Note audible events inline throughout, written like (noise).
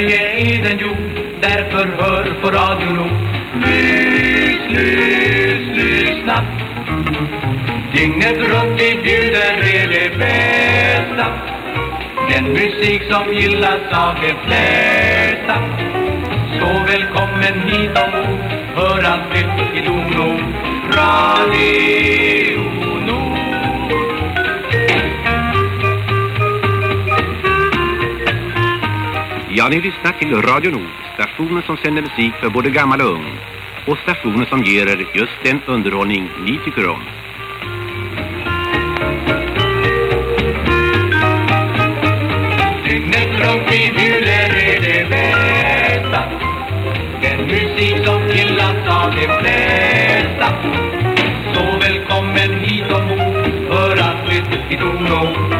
Sverige är den jord Därför hör på Radio Nord Lys, lys, lyssna Dygnet runt vi bjuder er det bästa. Den musik som gillas av de flesta. Så välkommen hit ombord Hör allt nytt i Dono Radio. Ja, ni lyssnar till Radio Nord, stationen som sänder musik för både gammal och ung. Och stationen som ger er just den underhållning ni tycker om. Dygnet runt vi bjuder er det bästa Den musik som gillas av de flesta Så välkommen hit ombord för att lyssna till Dono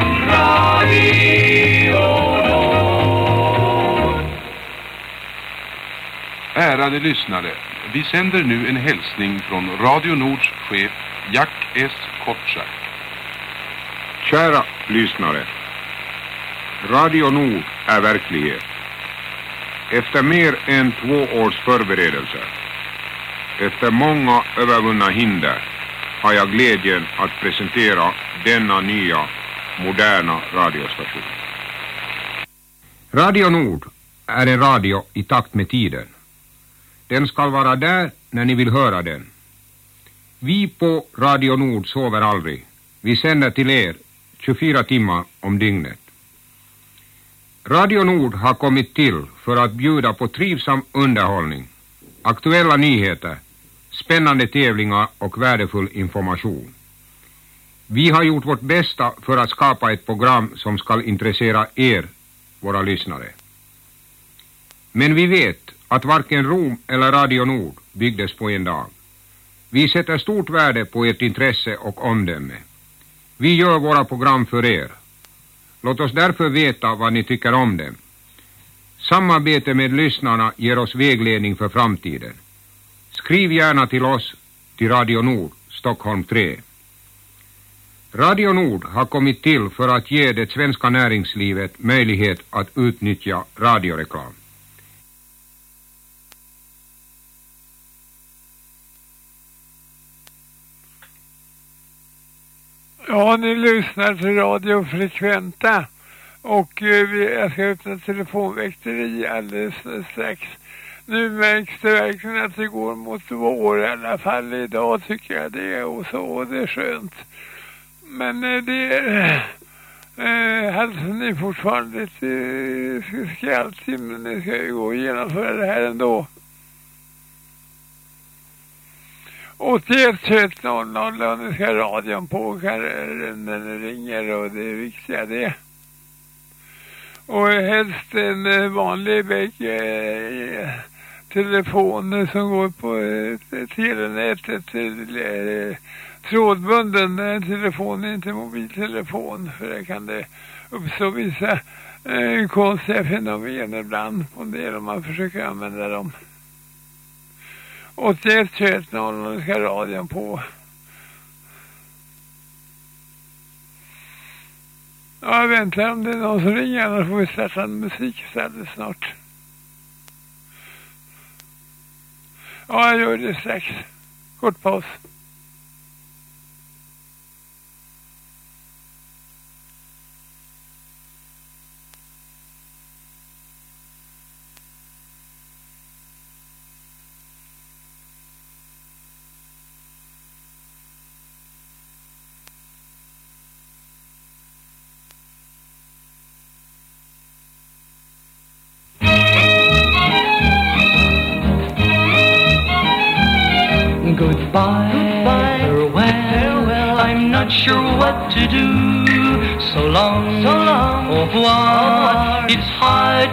Ärade lyssnare, vi sänder nu en hälsning från Radio Nords chef Jack S. Kotschack. Kära lyssnare. Radio Nord är verklighet. Efter mer än två års förberedelser, efter många övervunna hinder, har jag glädjen att presentera denna nya, moderna radiostation. Radio Nord är en radio i takt med tiden. Den ska vara där när ni vill höra den. Vi på Radio Nord sover aldrig. Vi sänder till er 24 timmar om dygnet. Radio Nord har kommit till för att bjuda på trivsam underhållning, aktuella nyheter, spännande tävlingar och värdefull information. Vi har gjort vårt bästa för att skapa ett program som ska intressera er, våra lyssnare. Men vi vet att varken Rom eller Radio Nord byggdes på en dag. Vi sätter stort värde på ert intresse och omdöme. Vi gör våra program för er. Låt oss därför veta vad ni tycker om dem. Samarbete med lyssnarna ger oss vägledning för framtiden. Skriv gärna till oss till Radio Nord, Stockholm 3. Radio Nord har kommit till för att ge det svenska näringslivet möjlighet att utnyttja radioreklam. Ja, ni lyssnar till Radio Frekventa och eh, jag ska öppna telefonväkteri alldeles strax. Nu märks det verkligen att det går mot vår i alla fall idag tycker jag det och så och det är skönt. Men eh, det är eh, halsen är fortfarande lite eh, skraltig men det ska ju gå att genomföra det här ändå. 81 21 00 och ska radion på när den ringer och det är viktiga det. Och helst en eh, vanlig vägg eh, telefon som går på eh, telenätet till eh, trådbunden eh, telefon, inte mobiltelefon för det kan det uppstå vissa eh, konstiga fenomen ibland på en del om man försöker använda dem. 81 21 00 ska radion på. Ja, jag väntar om det är någon som ringer annars får vi starta en musik istället snart. Ja, jag gör det strax. Kort paus.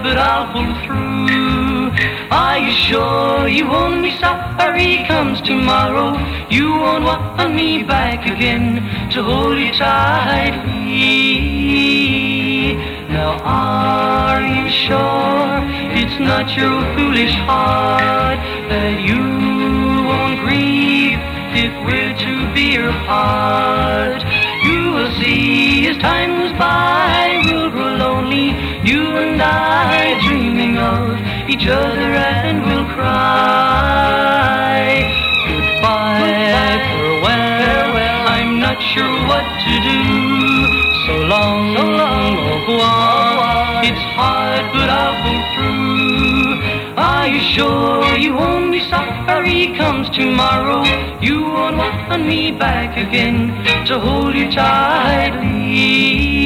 But I'll pull through. Are you sure you won't be sorry comes tomorrow? You won't want me back again to hold you tightly. Now are you sure it's not your foolish heart that you won't grieve if we're to be apart? You will see as time goes by, we'll grow lonely, you and I dreaming of each other and we'll cry. Goodbye, farewell, farewell. I'm not sure what to do. So long, so long, au revoir. It's hard, but I'll pull through. Are you sure you won't be sorry comes tomorrow? You won't want me back again to hold you tightly.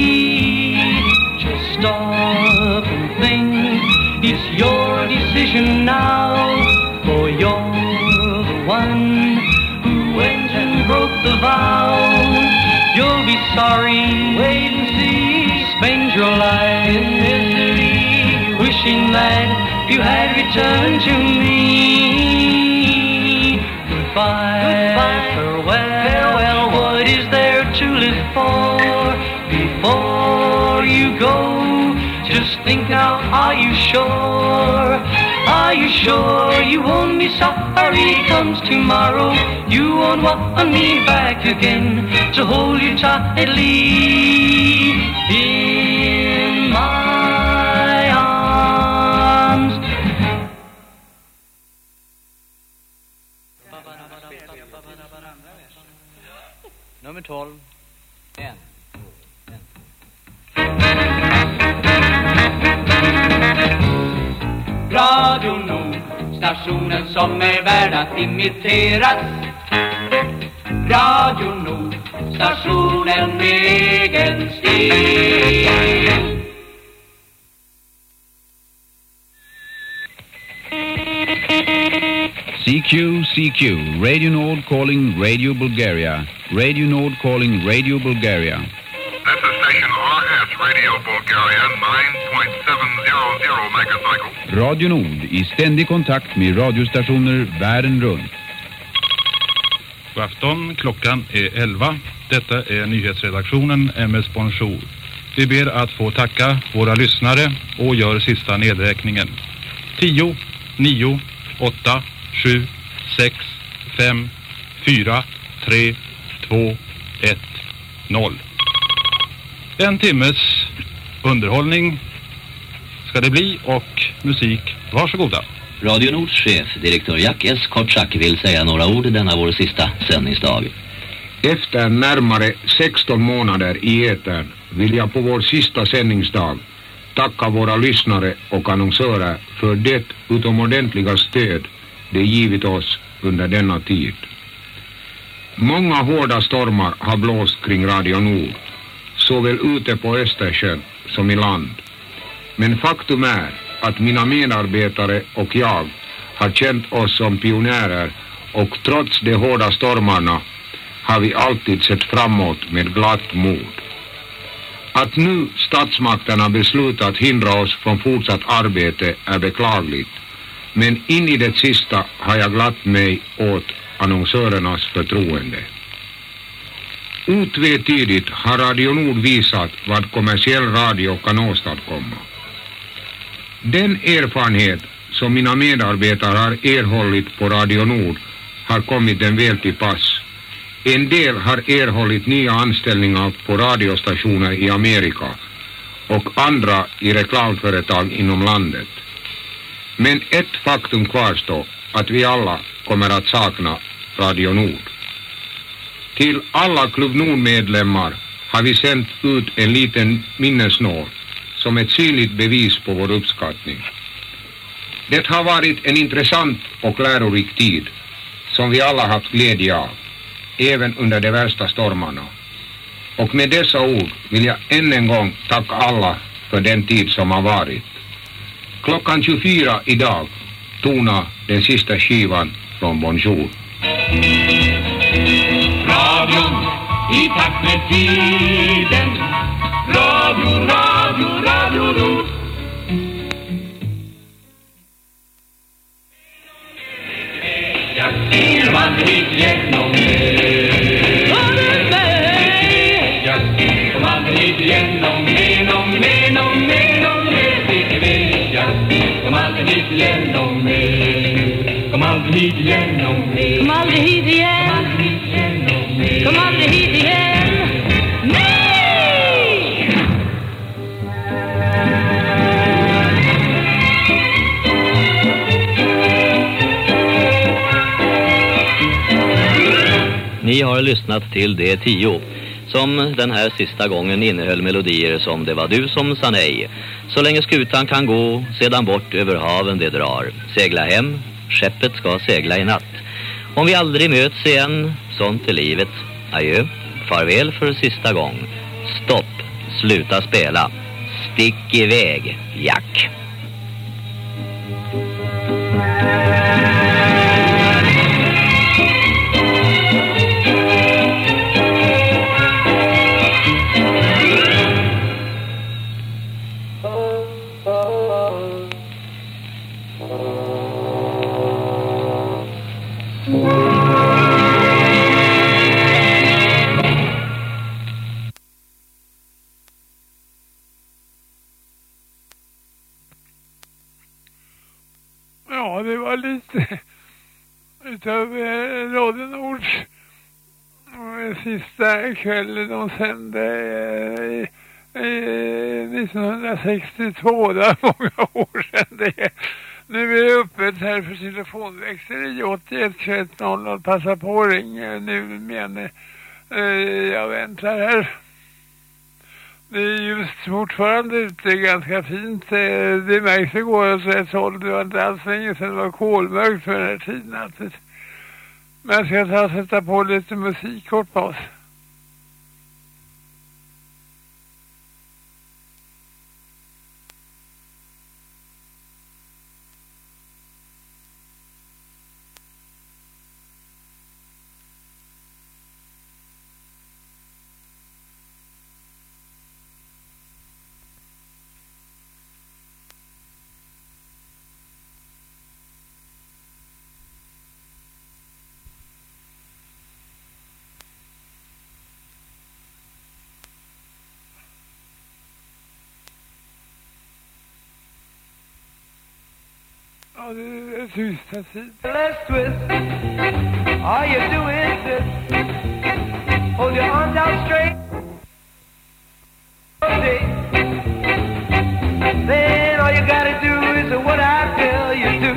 Decision now, for you're the one who went and broke the vow. You'll be sorry, wait and see. Spend your life in misery, wishing that you had returned to me. Goodbye, Goodbye farewell, farewell. What is there to live for before you go? Just think now, are you sure? Are you sure you won't be sorry comes tomorrow? You won't want me back again to hold you tightly in my arms. Nummer 12. Stationen som är värd att imiteras. Radio Nord, stationen med egen stil. CQ, CQ, Radio Nord calling Radio Bulgaria. Radio Nord calling Radio Bulgaria. This is station RS Radio Bulgaria 9.700 megacycle. Radio Nord i ständig kontakt med radiostationer världen runt. God afton, klockan är 11. Detta är nyhetsredaktionen MS Bonjour. Vi ber att få tacka våra lyssnare och gör sista nedräkningen. 10, 9, 8, 7, 6, 5, 4, 3, 2, 1, 0. En timmes underhållning ska det bli och musik. Varsågoda. Radio Nords chef, direktör Jack S. Kortsak, vill säga några ord denna vår sista sändningsdag. Efter närmare 16 månader i etern vill jag på vår sista sändningsdag tacka våra lyssnare och annonsörer för det utomordentliga stöd de givit oss under denna tid. Många hårda stormar har blåst kring Radio Nord, såväl ute på Östersjön som i land. Men faktum är att mina medarbetare och jag har känt oss som pionjärer och trots de hårda stormarna har vi alltid sett framåt med glatt mod. Att nu statsmakterna beslutat hindra oss från fortsatt arbete är beklagligt, men in i det sista har jag glatt mig åt annonsörernas förtroende. Otvetydigt har Radio Nord visat vad kommersiell radio kan åstadkomma. Den erfarenhet som mina medarbetare har erhållit på Radio Nord har kommit dem väl till pass. En del har erhållit nya anställningar på radiostationer i Amerika och andra i reklamföretag inom landet. Men ett faktum kvarstår att vi alla kommer att sakna Radio Nord. Till alla Klubb Nord-medlemmar har vi sänt ut en liten minnesnål som ett synligt bevis på vår uppskattning. Det har varit en intressant och lärorik tid som vi alla haft glädje av, även under de värsta stormarna. Och med dessa ord vill jag än en gång tacka alla för den tid som har varit. Klockan 24 idag tonar den sista skivan från Bonjour. Radion i takt med tiden. Radio, radio, radio Nord. Jag ser man hit genom mig. Jag ser man hit genom genom genom genom Jag kom aldrig hit genom mig. Kom aldrig hit genom mig. Kom aldrig hit igen. Kom aldrig hit igen. Ni har lyssnat till D10 som den här sista gången innehöll melodier som Det var du som sa nej. Så länge skutan kan gå, sedan bort över haven det drar. Segla hem, skeppet ska segla i natt. Om vi aldrig möts igen, sånt är livet. Adjö, farväl för sista gång. Stopp, sluta spela. Stick iväg, Jack. Utav eh, Radio Nords eh, sista kvällen de sände eh, eh, 1962. Det var många (laughs) år sedan det. Nu är det öppet här för telefonväxel i 81 21 00. Passa på att ringa eh, nu men eh, jag väntar här. Det är just fortfarande ute ganska fint. Eh, det märks igår åt rätt håll. Det var inte alls länge sedan det var kolmörkt för den här tiden. Men jag ska ta sätta på lite musik kort paus. Sidan. Let's twist. All you do is this. Hold your arms out straight. Then all you gotta do is what I tell you to.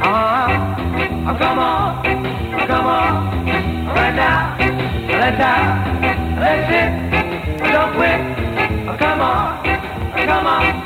Uh-huh. Oh, come on. Oh, come on. Right now. Let's out. Let's it. Don't quit. Oh, come on. Come on.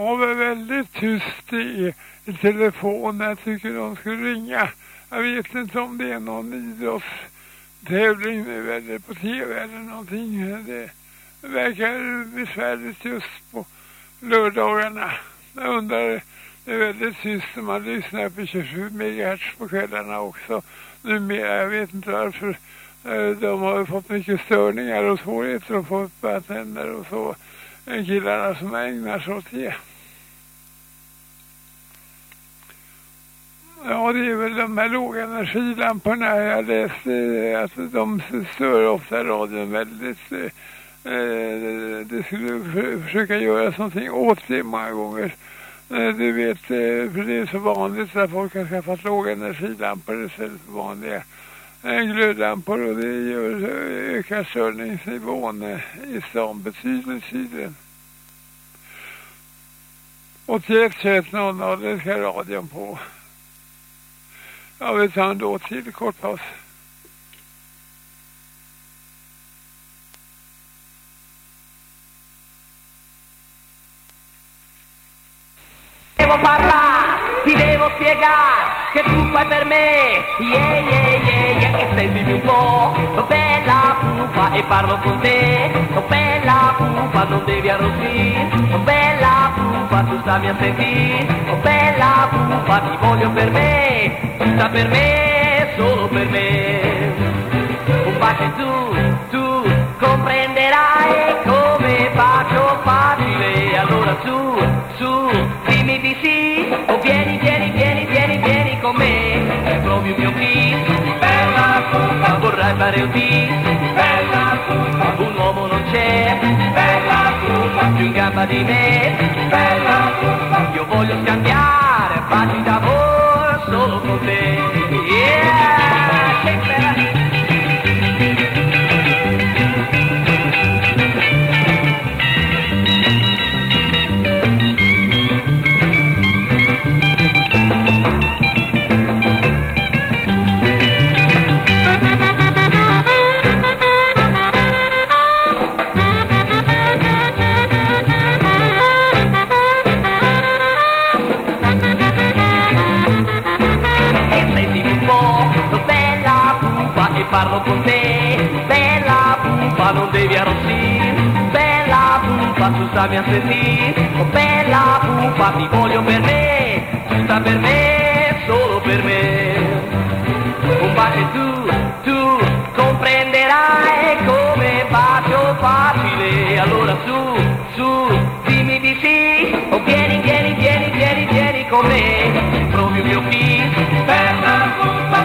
Ja, det väldigt tyst i, i telefonen. Jag tycker de skulle ringa. Jag vet inte om det är någon idrottstävling nu eller på tv eller någonting. Det verkar besvärligt just på lördagarna. Jag undrar, det är väldigt tyst när man lyssnar på 27 MHz på kvällarna också. Numera, jag vet inte varför. Eh, de har fått mycket störningar och svårigheter att få upp antenner och så. Eh, Killarna som ägnar sig åt det. Ja, det är väl de här lågenergilamporna. Jag läste eh, att de stör ofta radion väldigt. eh, eh Det skulle för- försöka göra någonting åt det många gånger. Eh, Du vet, eh, för det är så vanligt att folk har skaffat lågenergilampor istället för vanliga eh, glödlampor och det gör, eh, ökar störningsnivån i stan betydligt tydligen. 81 21 00, det ska radion på. Ja, vi tar en då till kort paus. Devo parlare, ti devo spiegare che tu fai per me. Yeah, yeah, yeah, yeah, e sentimi un po'. Bella pupa e parlo con te. Bella pupa, non devi arrossire. Bella pupa, tu stammi a sentire. Oh, bella pupa, ti voglio per me. Tutta per me, solo per me. Un bacio tu, tu comprenderai come faccio facile. Allora su, su, dimmi di sì. O vieni, vieni, vieni, vieni, vieni con me. E provi il mio kiss. Bella pupa, vorrai fare un kiss. Bella pupa, un uomo non c'è. Pupa, più in gamba di me. Bella io voglio scambiare baci d'amore solo con te. Parlo con te. Bella pupa non devi arrossire. Bella pupa tu stammi a sentire. Oh bella pupa ti voglio per me. Tutta per me, solo per me. Un bacio tu, tu comprenderai come bacio facile. Allora su, su, dimmi di sì. Oh vieni, vieni, vieni, vieni, vieni con me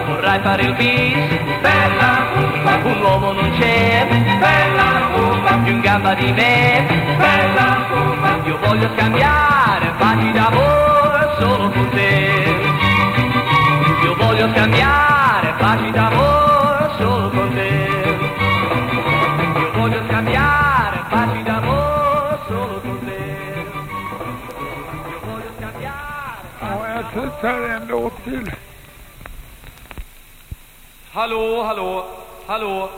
vorrai fare il bis, bella bumba, un uomo non c'è, bella bumba, più in gamba di me, bella bumba, io voglio scambiare baci d'amore solo con te, io voglio scambiare baci d'amore solo con te, io voglio scambiare baci d'amore solo con te, io voglio scambiare... Ja, jag ändå till Hallå, hallå, hallå.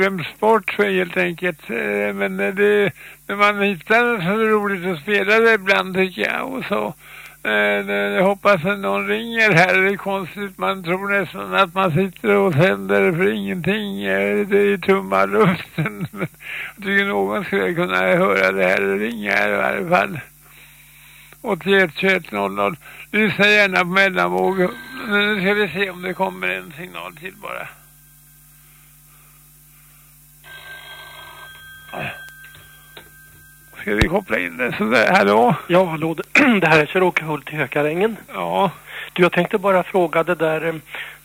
Glömts bort så helt enkelt. Eh, men det, när man hittar det så är det roligt att spela det ibland tycker jag. Och så eh, jag hoppas att någon ringer här. Det är konstigt. Man tror nästan att man sitter och sänder för ingenting. Eh, det är tomma luften. (laughs) Men Jag tycker någon skulle kunna höra det här och ringa här i varje fall. 81 21 00. Lyssna gärna på mellanvåg. Nu ska vi se om det kommer en signal till bara. Ska vi koppla in det sådär? Hallå? Ja, hallå. (clears throat) Det här är Kjell-Åke Hult i Hökarängen. Ja. Du, jag tänkte bara fråga det där eh,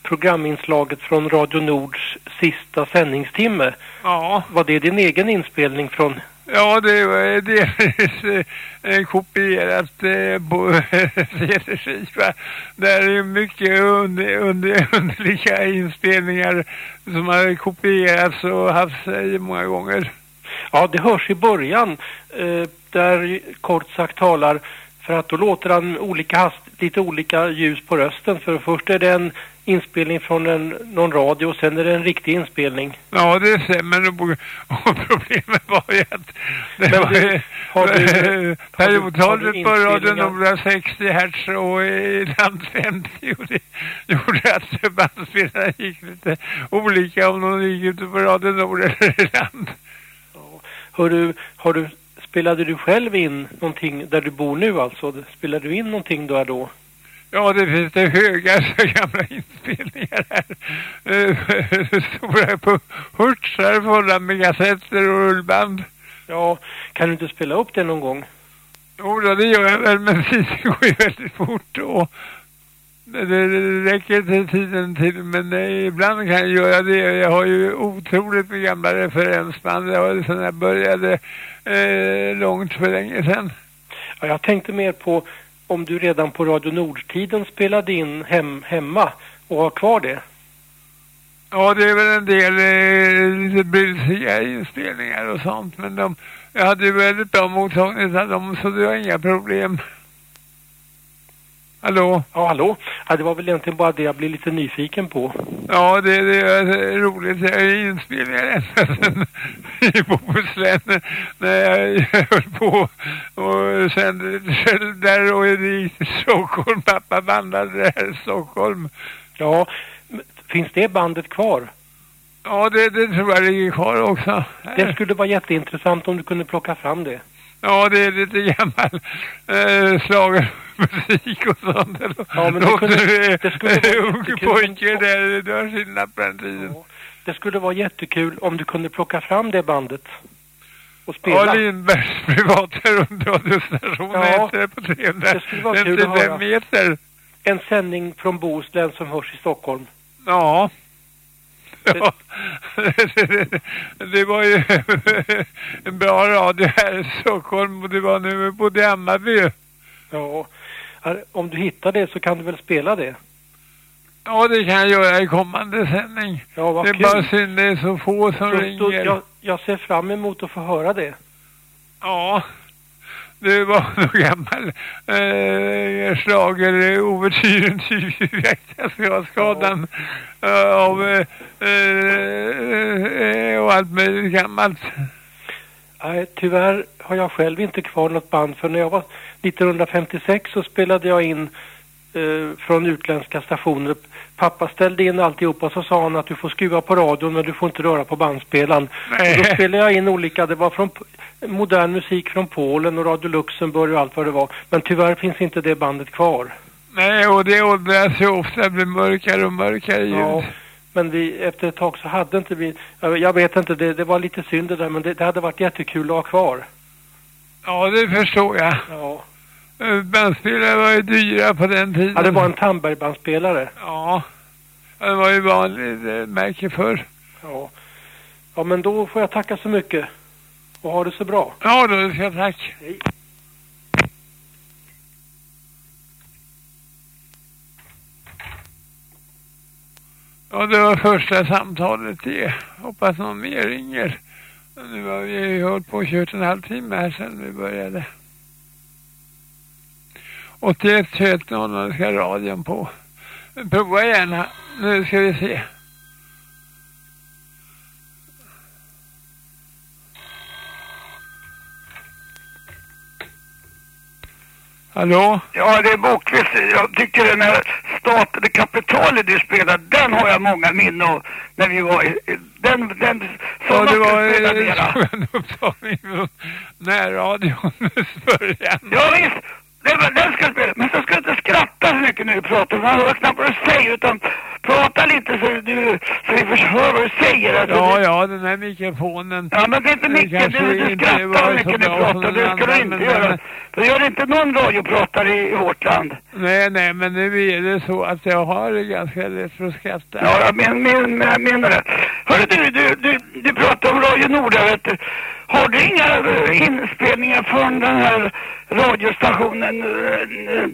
programinslaget från Radio Nords sista sändningstimme. Ja. Var det din egen inspelning från... Ja, det var delvis eh, kopierat eh, på (laughs) CD-skiva. Där är mycket under, under, underliga inspelningar som har kopierats och haft sig många gånger. Ja, det hörs i början. Eh, där kort sagt talar för att då låter han olika hast, lite olika ljus på rösten. För först är det en inspelning från en, någon radio och sen är det en riktig inspelning. Ja, det stämmer. Och (laughs) problemet var ju att det Men var ju har du- (laughs) periodtalet på Radio? Nord 60 hertz och ibland 50 och det gjorde att bandspelaren gick lite olika om de gick ute på Radio Nord eller i land. Hör du, har du, spelade du själv in någonting där du bor nu alltså? Spelade du in någonting där då? Ja, det finns det höga (laughs) så gamla inspelningar här. Eh, (laughs) Stora på hurtsar fulla med kassetter och rullband. Ja, kan du inte spela upp det någon gång? Jo, då, det gör jag väl, men (laughs) tiden går ju väldigt fort och det, räcker inte tiden till, men ibland kan jag göra det. Jag har ju otroligt med gamla referensband. Jag har sedan jag började eh, långt för länge sedan. Ja, jag tänkte mer på om du redan på Radio Nord-tiden spelade in hem, hemma och har kvar det. Ja, det är väl en del eh, lite busiga inspelningar och sånt, men de, jag hade ju väldigt bra mottagning av dem, så det var inga problem. Hallå? Ja, hallå? Ja, det var väl egentligen bara det jag blev lite nyfiken på. Ja, det, det är roligt. Jag är inspelningar (laughs) ända i Bohuslän när jag höll på och sände själv där och i Stockholm. Pappa bandade det här i Stockholm. Ja, finns det bandet kvar? Ja, det, det tror jag ligger kvar också. Det skulle vara jätteintressant om du kunde plocka fram det. Ja, det är lite gammal äh, slagermusik och sånt. Ja, men det kunde- det skulle vara ung jättekul pojke där, det var skillnad på den tiden. Det skulle vara jättekul om du kunde plocka fram det bandet och spela. Ja, Lindbergs privata rundradiostation Ja, heter det på det skulle vara kul att 355 höra. meter. En sändning från Bohuslän som hörs i Stockholm. Ja. Ja, det var ju en bra radio här i Stockholm och det var nu i Hammarby. Ja, om du hittar det så kan du väl spela det? Ja, det kan jag göra i kommande sändning. Ja, det är kul. bara synd det är så få som Så- ringer. jag, jag ser fram emot att få höra det. Ja, det var (laughs) någon gammal eh, slager eh, Ove Tyren skadan eh, av eh, eh, eh, och allt möjligt gammalt. Nej, tyvärr har jag själv inte kvar något band för när jag var 1956 så spelade jag in eh, från utländska stationer. Pappa ställde in alltihopa så sa han att du får skruva på radion men du får inte röra på bandspelaren. Och då spelade jag in olika, det var från modern musik från Polen och Radio Luxemburg och allt vad det var. Men tyvärr finns inte det bandet kvar. Nej, och det åldras ju ofta, det blir mörkare och mörkare ljud. Ja, men vi, efter ett tag så hade inte vi, jag, jag vet inte, det, det var lite synd det där men det, det hade varit jättekul att ha kvar. Ja, det förstår jag. Ja. Eh, Bandspelare var ju dyra på den tiden. Ja, det var en Tandbergbandspelare. Ja, Ja, det var ju vanligt eh, märke förr. Ja. ja, men då får jag tacka så mycket. Och ha det så bra. Ja, då ska jag tack. Hej. Ja, det var första samtalet det. Hoppas någon mer ringer. Nu har vi hållit på och kört en halvtimme här sedan vi började. 81 21 00 ska radion på. Prova gärna. Nu ska vi se. Hallå? Ja, det är Bokvist. Jag tycker den här Staten och kapitalet du spelar, den har jag många minnen av när vi var i, den, den, Ja, det var en upptagning från närradions början. Ja visst, det var, den ska spela. Men så ska du inte skratta så mycket när du pratar. Man hör knappt vad du säger utan prata lite så, du, så vi höra vad du säger. Alltså, Ja, det, ja, den här mikrofonen. Ja, men det är inte mycket. Du, du skrattar mycket när du pratar. Det ska du inte men- göra. Det gör inte någon radiopratare i, i vårt land. Nej, nej, men nu är det så att jag har det ganska lätt för att skratta. Ja, jag men, men, men, menar det. Hörru du, du, du, du pratar om Radio Nord, vet du. Har du inga eh, inspelningar från den här radiostationen eh, eh,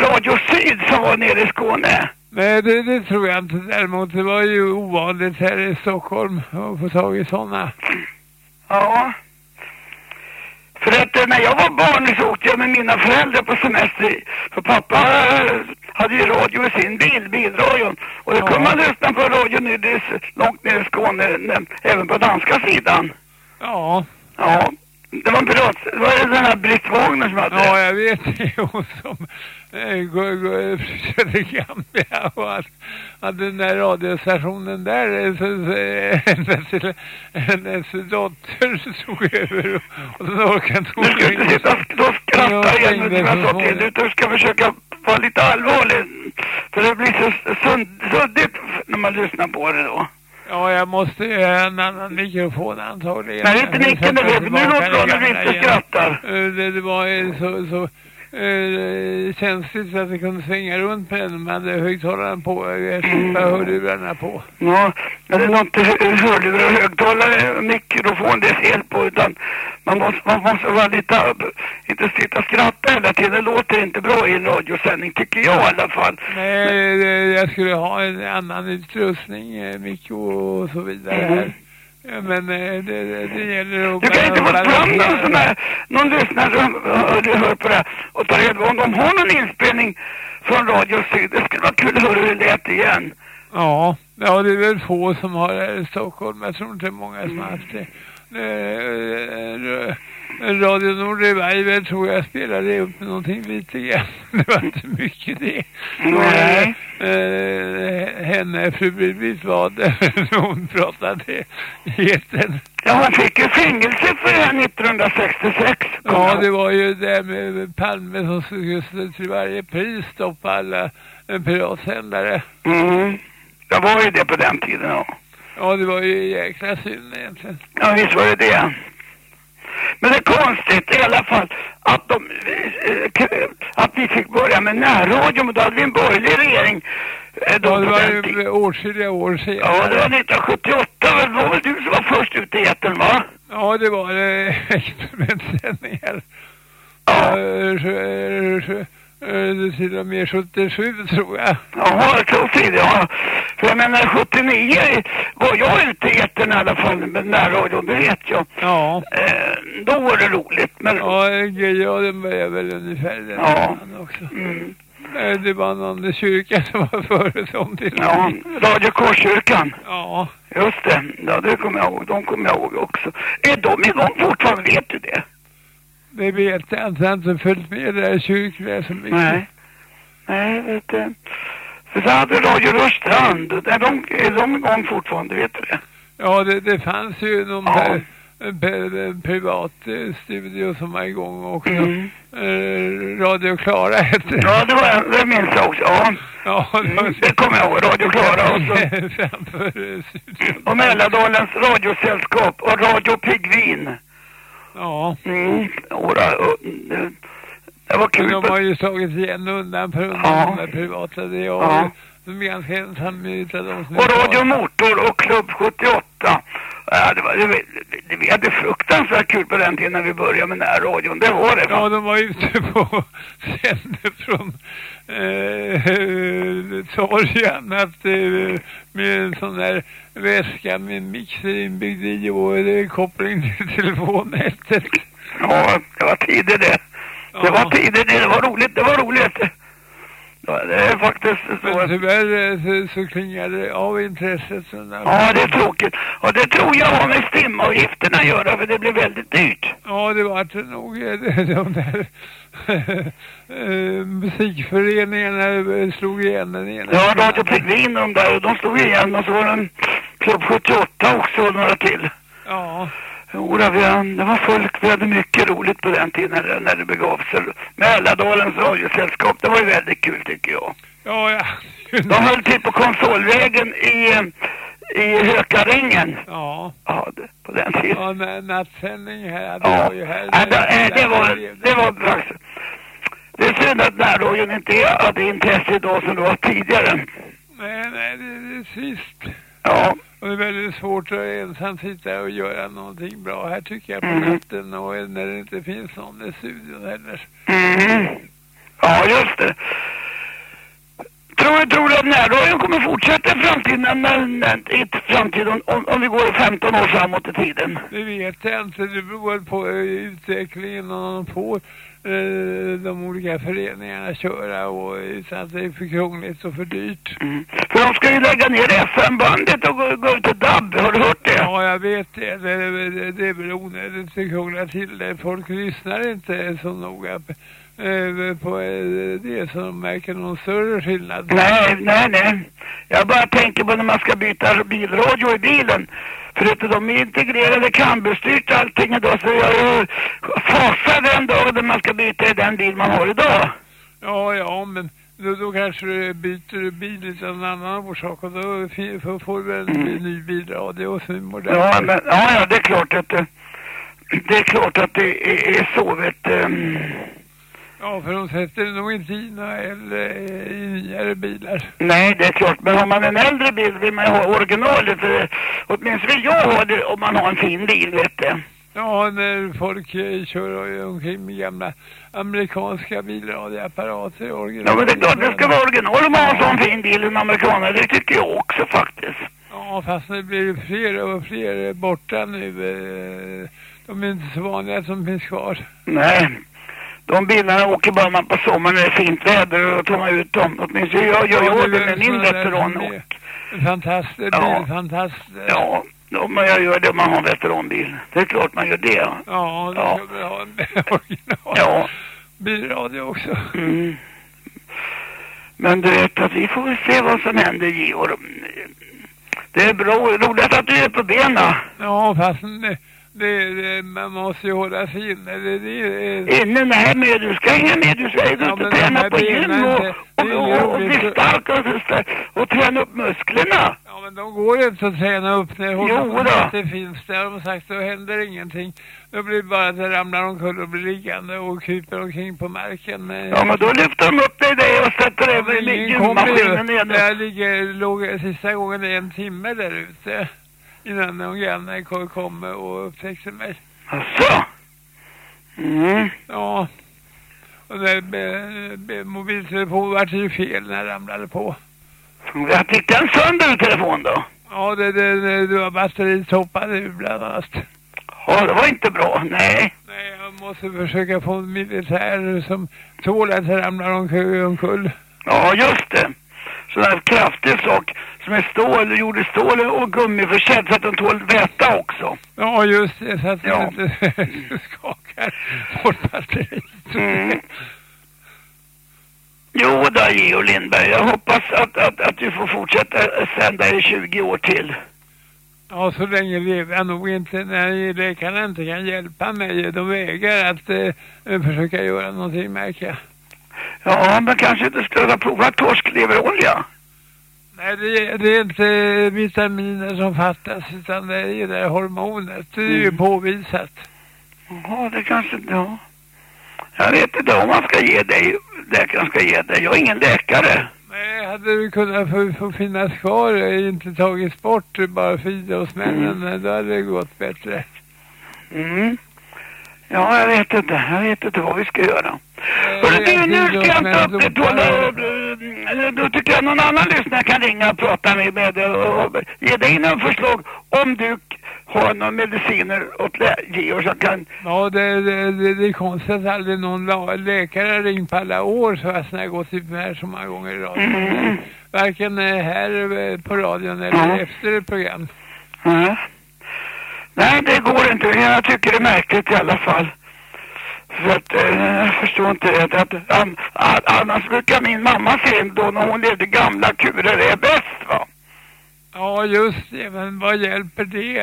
Radio Syd som var nere i Skåne? Nej, det, det tror jag inte. Däremot det var ju ovanligt här i Stockholm att få tag i sådana. Ja. För att när jag var barn så åkte jag med mina föräldrar på semester. För pappa hade ju radio i sin bil, bilradion. Och då kunde man lyssna på Radio Nydis långt ner i Skåne, även på danska sidan. Ja. Ja, det var en pirat. Det var den här Britt Wagner som hade Ja, jag vet (laughs) det. Hon som eh, (laughs) Gambia och att, att den där radiostationen där hennes, hennes dotter stod över och, den orkade inte Du ska inte sitta och skratta igen nu som jag sa till dig. Du ska försöka vara lite allvarlig. För det blir så suddigt när man lyssnar på det då. Ja, jag måste göra en annan mikrofon antagligen. Nej, inte nicken, det du. Nu låter det inte skrattar. Eh, Det, det var eh, så, så eh, känsligt att det kunde svänga runt med den. Man hade högtalaren på, jag slippa hörlurarna på. Ja, men det är något hö- hörlurar, högtalare, mikrofon det är fel på utan man måste, man måste vara lite, inte sitta och skratta hela tiden. Det låter inte bra i en radiosändning tycker jag i alla fall. Nej, det- jag skulle ha en annan utrustning, eh, mikro och så vidare här. Men eh, det, det, det gäller att... Du kan inte få fram någon sån här, någon lyssnare som hör, hör på det här och ta reda på om de har någon inspelning från Radio Syd. Det skulle vara kul att höra hur det lät igen. Ja, ja, det är väl få som har det här i Stockholm. Jag tror inte det är många som har haft det. Eh, eh, Radio Nord Revival tror jag spelade upp någonting lite grann. (laughs) Det var inte mycket det. Nej. Eh, henne, fru Britt vad när hon pratade i etern. Ja, han fick ju fängelse för det här 1966. Ja, det var ju det med Palme som skulle till varje pris stoppa alla eh, piratsändare. Mm. Det var ju det på den tiden, ja. Ja, det var ju jäkla synd egentligen. Ja, visst var det det. Men det är konstigt i alla fall att, de, eh, att vi fick börja med närradio, men då hade vi en borgerlig regering. eh, Ja, det var ju åtskilliga år sedan. Ja, det var 1978. Det var väl du som var först ut i etern, va? Ja, det var det (laughs) experimentsändningar. Ja. Till och med 77 tror jag. Jaha, det. Ja. För jag menar 79 var jag ute i etern i alla fall med närradion, det vet jag. Ja. Eh, då var det roligt, men... Ja, ja den började väl ungefär den Ja. också. Mm. Eh, Det var någon kyrka som var före som till Ja, Radio Korskyrkan. Ja. Just det, ja, det kommer jag ihåg. De kommer jag ihåg också. Är de igång fortfarande? Vet du det? Det vet jag inte. Jag har inte följt med det kyrkliga så mycket. Nej. Nej, vet du. Så hade Radio Rörstrand. Är de, är de igång fortfarande? Vet du det? Ja, det, det fanns ju någon Ja. per, per, privat eh, studio som var igång också. Mm. Eh, Radio Klara hette det. Ja, det, var, det minns jag också. Ja, Ja, det, var det kommer jag ihåg. Radio Klara också. (laughs) Framför eh, studion. Och Mälardalens radiosällskap och Radio Pigvin. Ja. Mm, och, det, var kul. Men de har ju slagit igen undan för undan Ja. de privata. Det jag Ja. Som är ganska ensam utav de som Och. Radio Motor och Klubb 78. Ja, det var, det, det, vi hade fruktansvärt kul på den tiden när vi började med närradion. Det var det. Ja, de var ute på (laughs) sände från eh, (laughs) torgen att eh, med en sån där väska med mixer inbyggd i och eh, koppling till (laughs) telefonnätet. Ja, det var tider det. Det var tider, det var roligt, det var roligt. Ja, det är faktiskt så. Men tyvärr eh, så, så klingar det av intresset. Så där. Ja, det är tråkigt. Och det tror jag har med stimavgifterna att göra, för det blir väldigt dyrt. Ja, det var det nog eh, (laughs) de där eh, musikföreningarna slog igen den ena. Ja, Radio Pingvin de där, och de slog igen och så var det en Klubb 78 också och några till. Ja. Jo, då, vi, det var folk, vi hade mycket roligt på den tiden när, det- begav sig. Mälardalens radiosällskap, det var ju väldigt kul tycker jag. Ja, ja. De höll till på konsolvägen i, i Hökarängen. Ja. Ja, på den tiden. Ja, nattsändning här. Det Ja. var ju här. Ja, det, det var, det var faktiskt. Det är synd att närradion inte hade intresse idag som det var tidigare. Nej, nej, det, det är trist. Ja. Och det är väldigt svårt att ensam sitta och göra någonting bra här tycker jag på Mm. natten och när det inte finns någon i studion heller. Mm. Ja, just det. Tror, tror du att närradion kommer fortsätta i framtiden, när, när, i framtiden om, om vi går 15 år framåt i tiden? Det vet jag inte. Det beror på eh, utvecklingen och de får eh, de olika föreningarna köra och utan att det är för krångligt och för dyrt. För de ska ju lägga ner FM-bandet och gå, gå ut till DAB, har du hört det? Ja, jag vet det. Det, det, det är väl onödigt att krångla till det. Folk lyssnar inte så noga eh, på eh, det så de märker någon större skillnad. Nej, nej, nej. Jag bara tänker på när man ska byta bilradio i bilen. För att de är integrerade kamberstyrt allting idag så jag är fasad den dag när man ska byta i den bil man har idag. Ja, ja, men då, då kanske du byter bil av en annan orsak och då får du en ny bilradio som är modern. Ja, men, ja, ja, det är klart att det, det är klart att det är, är så, vet um, Ja, för de sätter nog inte i några äldre, eh, i nyare bilar. Nej, det är klart. Men har man en äldre bil vill man ha originalet. För, åtminstone vill jag ha det om man har en fin bil, vet du. Ja, när folk eh, kör omkring med gamla amerikanska bilradioapparater. Original. Ja, men det är klart det ska vara original om man har en sån fin bil, en amerikanare. Det tycker jag också faktiskt. Ja, fast det blir fler och fler borta nu. eh, De är inte så vanliga som finns kvar. Nej, de bilarna åker bara man på sommaren när det är fint väder och tar man ut dem. Åtminstone jag gör Ja, det det med min veteran. och- Fantastiskt, Ja. bilfantast. Ja, då man jag gör det om man har en veteranbil. Det är klart man gör det. Ja, Ja, då Ja. ska vi ha en (laughs) original ja. bilradio också. Mm. Men du vet att vi får väl se vad som händer Georg. Det är bra, roligt att du är på benen. Ja, fast det, det, man måste ju hålla sig inne. Det, det, det, Inne, nej men du ska hänga med, du ska gå Ja, ut och träna på gym och, inte- och, och, och, bli stark och, och träna upp musklerna. Ja, men de går inte att träna upp när att det finns där. De sagt då händer ingenting. Då blir det bara att det ramlar omkull och blir liggande och kryper omkring på marken. Ja men då lyfter de upp dig i det och sätter dig Ja, kommer gymmaskinen ju. igen. Jag ligger, låg sista gången en timme där ute. Innan någon granne kom- kom och upptäckte mig. Asså? Mm. Ja. Och be, mobiltelefonen var ju fel när jag ramlade på. Jag fick den sönder ur telefon då? Ja, det, det, det, det var batteriet hoppade ur bland annat. Ja, det var inte bra. Nej. Nej, jag måste försöka få en militär som tål att omkull. omkull. Ja, just det. Sån här kraftig sak som är stål, gjord i stål och gummiförsedd så att den tål väta också. Ja, just det, så att Ja. det inte (laughs) skakar bort batteriet. Mm. Jo då, Georg Lindberg. Jag hoppas att, att, att du får fortsätta sända i 20 år till. Ja, så länge lever jag nog inte. När läkarna inte kan hjälpa mig. De vägrar att eh, försöka göra någonting, märker jag. Ja, men kanske inte skulle ha provat torskleverolja. Nej, det, det är inte vitaminer som fattas, utan det är det hormonet. Det är ju Mm. påvisat. Ja, det kanske. Ja. Jag vet inte om man ska ge dig, läkaren ska ge dig. Jag är ingen läkare. Nej, hade du kunnat få, få finnas kvar och inte tagits bort bara för idrottsmännen, då hade det gått bättre. Mm. Ja, jag vet inte. Jag vet inte vad vi ska göra. Hörru du, jag nu ska jag inte upprätthålla eh, mm, då tycker jag någon annan lyssnare kan ringa och prata med, med och, ge dig någon förslag om du har några mediciner åt lä- Georg som kan... Ja, det, det, det, det är konstigt att aldrig någon läkare har ringt på alla år så när jag gått ut med här så många gånger i radion. Mm. Varken eh, här eh, på radion eller Ja. efter program. Nej. Nej, det går inte. Jag tycker det är märkligt i alla fall. För att, eh, jag förstår inte det. Att, um, a- annars brukar min mamma säga då när hon levde gamla kurer är bäst va. Ja, just det. Men vad hjälper det?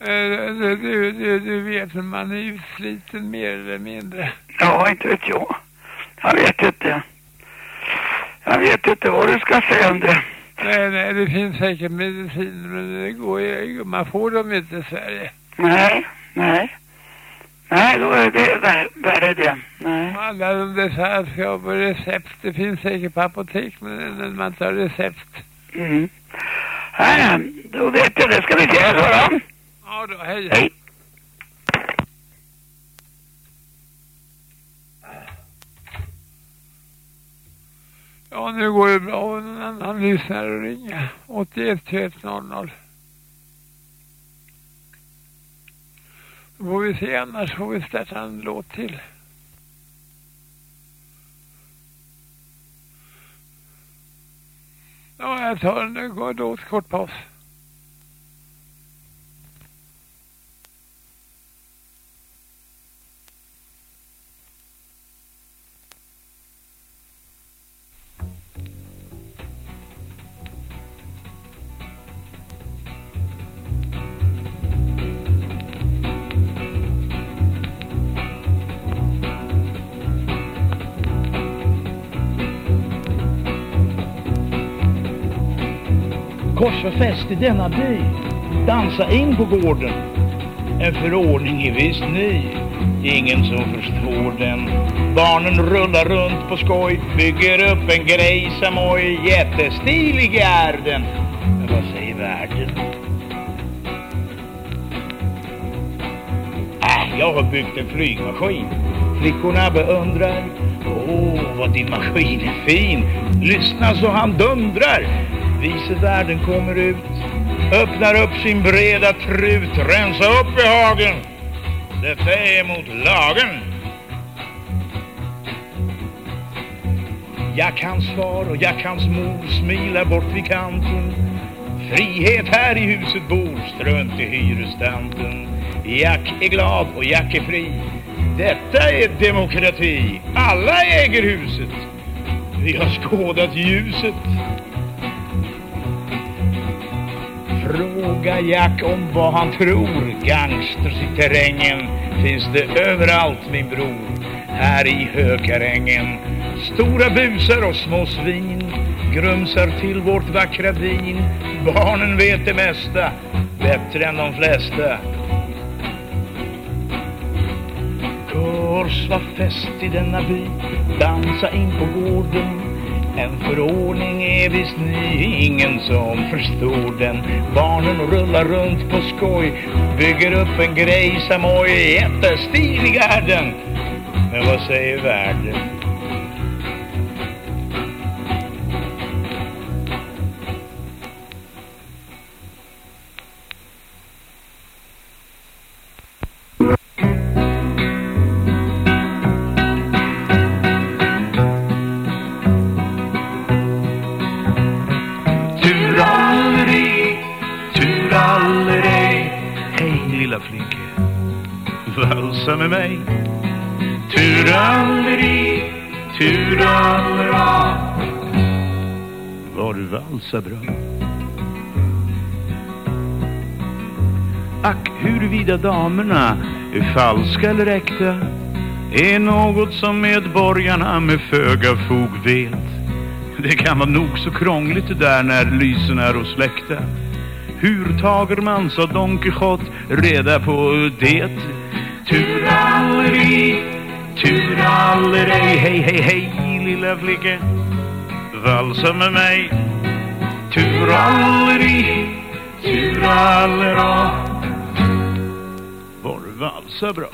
Eh, Du, du, du, vet, man är utsliten mer eller mindre. Ja, inte vet jag. Jag vet inte. Jag vet inte vad du ska säga om det. Nej, nej, det finns säkert mediciner men det går ju, man får dem inte i Sverige. Nej, nej. Nej, då är det är det. Nej. Alla de där sällskap och recept, det finns säkert på apotek men man tar recept. Mm. Nej, då vet jag det. Ska vi se då? Ja då, hej. Hej. Ja, nu går det bra om någon annan lyssnare och ringer. 81 21 00. Då får vi se, annars får vi starta en låt till. Ja, jag tar en kort låt, kort fest i denna by, dansa in på gården. En förordning är visst ny, ingen som förstår den. Barnen rullar runt på skoj, bygger upp en grej som oj, jättestilig är den. Men vad säger världen? Äh, jag har byggt en flygmaskin. Flickorna beundrar. Åh, vad din maskin är fin. Lyssna så han dundrar. Vice världen kommer ut. Öppnar upp sin breda trut. Rensa upp i hagen. Detta är mot lagen. Jack hans far och Jack hans mor smilar bort vid kanten. Frihet här i huset bor, strunt i hyrestanten. Jack är glad och Jack är fri. Detta är demokrati. Alla äger huset. Vi har skådat ljuset. Fråga Jack om vad han tror. Gangsters i terrängen finns det överallt min bror. Här i Hökarängen. Stora busar och små svin grumsar till vårt vackra vin. Barnen vet det mesta, bättre än de flesta. Kors var fest i denna by, dansa in på gården. En förordning är visst ny, ingen som förstår den. Barnen rullar runt på skoj, bygger upp en grej som oj, jättestilig är den. Men vad säger världen? Lilla flicka, valsa med mig. Turalleri, turallera Var du valsar bra? Ack, huruvida damerna är falska eller äkta är något som medborgarna med föga fog vet. Det kan vara nog så krångligt det där när lysen är och släckta. Hur tager man, sa Don Quixote, reda på det? Turalleri, turalleri, hej, hej, hej, lilla flicka. Valsa med mig. Turalleri, turallera. Var du valsa bra?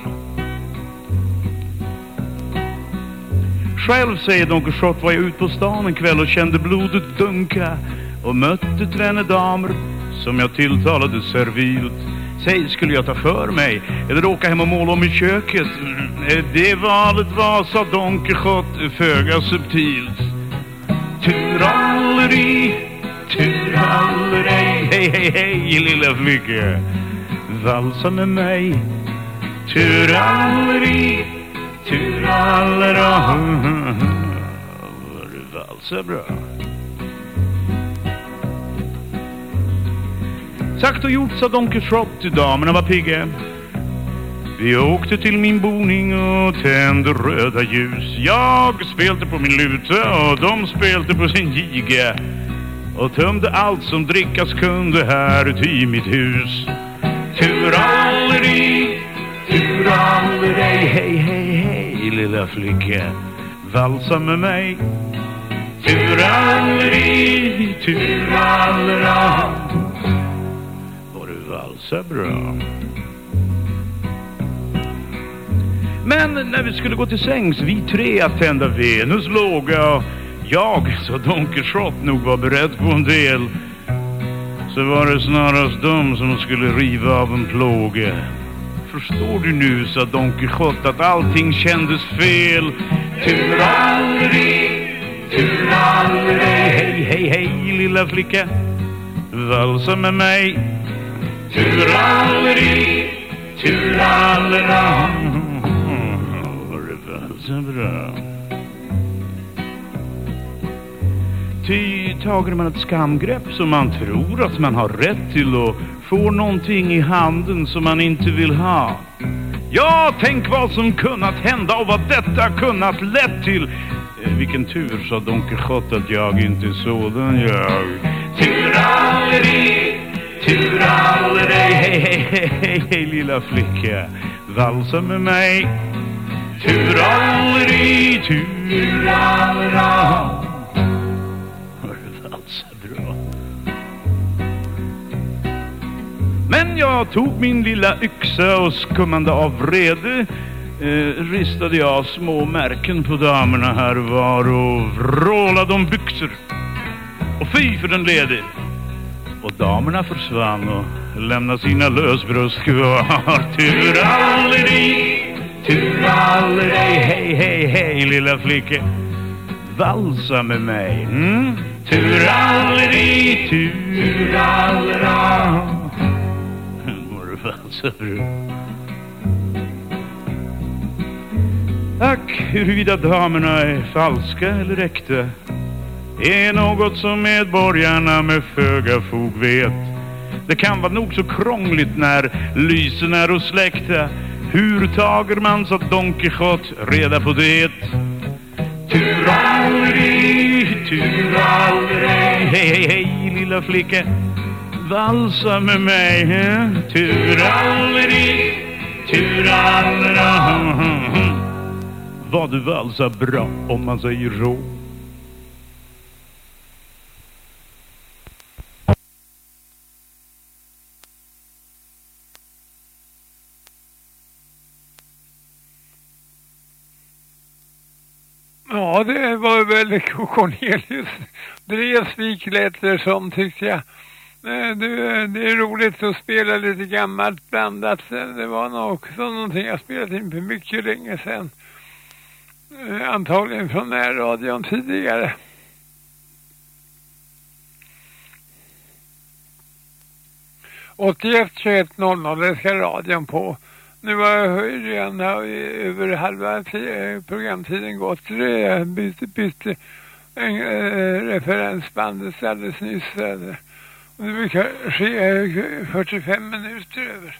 Själv, säger Don Quixote, var jag ute på stan en kväll och kände blodet dunka och mötte tvenne damer som jag tilltalade servilt. Säg, skulle jag ta för mig eller åka hem och måla om i köket? Eh, det valet var, sa Don Quijote, föga subtilt. Turalleri, turalleri, hej, hej, hej, lilla flicka. Valsa med mig. Turalleri, turallera. (laughs) Vad du valsar bra. Sagt och gjort, sa Don Quixote. Damerna var pigga. Vi åkte till min boning och tände röda ljus. Jag spelte på min luta och de spelte på sin giga. Och tömde allt som drickas kunde här uti mitt hus. Turalleri, turalleri, hej, hej, hej, lilla flicka. Valsa med mig. Turalleri, turallera. Vad bra. Men när vi skulle gå till sängs, vi tre att tända Venus låga och jag, så Don Quixote nog var beredd på en del så var det snarast de som skulle riva av en plåga. Förstår du nu, sa Don Quixote, att allting kändes fel. Tur aldrig, tur aldrig. hej, hej, hej, lilla flicka. Valsa med mig. Turalleri, turallera. Var bra. Ty tager man ett skamgrepp som man tror att man har rätt till och får någonting i handen som man inte vill ha. Ja, tänk vad som kunnat hända och vad detta kunnat lett till. Eh, vilken tur, sa Don Quixote, att jag inte är sådan jag. Turalleri, turalleri, hej, hej, hej, hej, hej, lilla flicka. Valsa med mig. Turalleri, turallera. tur bra. Men jag tog min lilla yxa och skummande av vrede eh, ristade jag små märken på damerna här var och vrålade om byxor. Och fy för den lede. Och damerna försvann och lämnade sina lösbröst kvar. (laughs) Turalleri, turalleri, hej, hej, hej lilla flicka. Valsa med mig. Mm? Turalleri, turallera. (laughs) Mår du valsa bra? Ack, huruvida damerna är falska eller äkta är något som medborgarna med föga fog vet. Det kan vara nog så krångligt när lysen är och släckta. Hur tager man så Don Quixote reda på det? Turalleri, turalleri, hej, hej, hej, lilla flicka. Valsa med mig, eh? turalleri, turallera. Vad du valsar bra om man säger så. Väl Cornelius Dresvik lät det som tyckte jag. Eh, det, eh, det är roligt att spela lite gammalt blandat. Det var nog också någonting jag spelat in för mycket länge sedan. Eh, antagligen från närradion tidigare. ...81 21 00, det ska radion på. Nu har redan över halva ti- programtiden gått. Jag bytte, bytte en, äh, referensbandet alldeles nyss. Och Det brukar ske äh, 45 minuter över.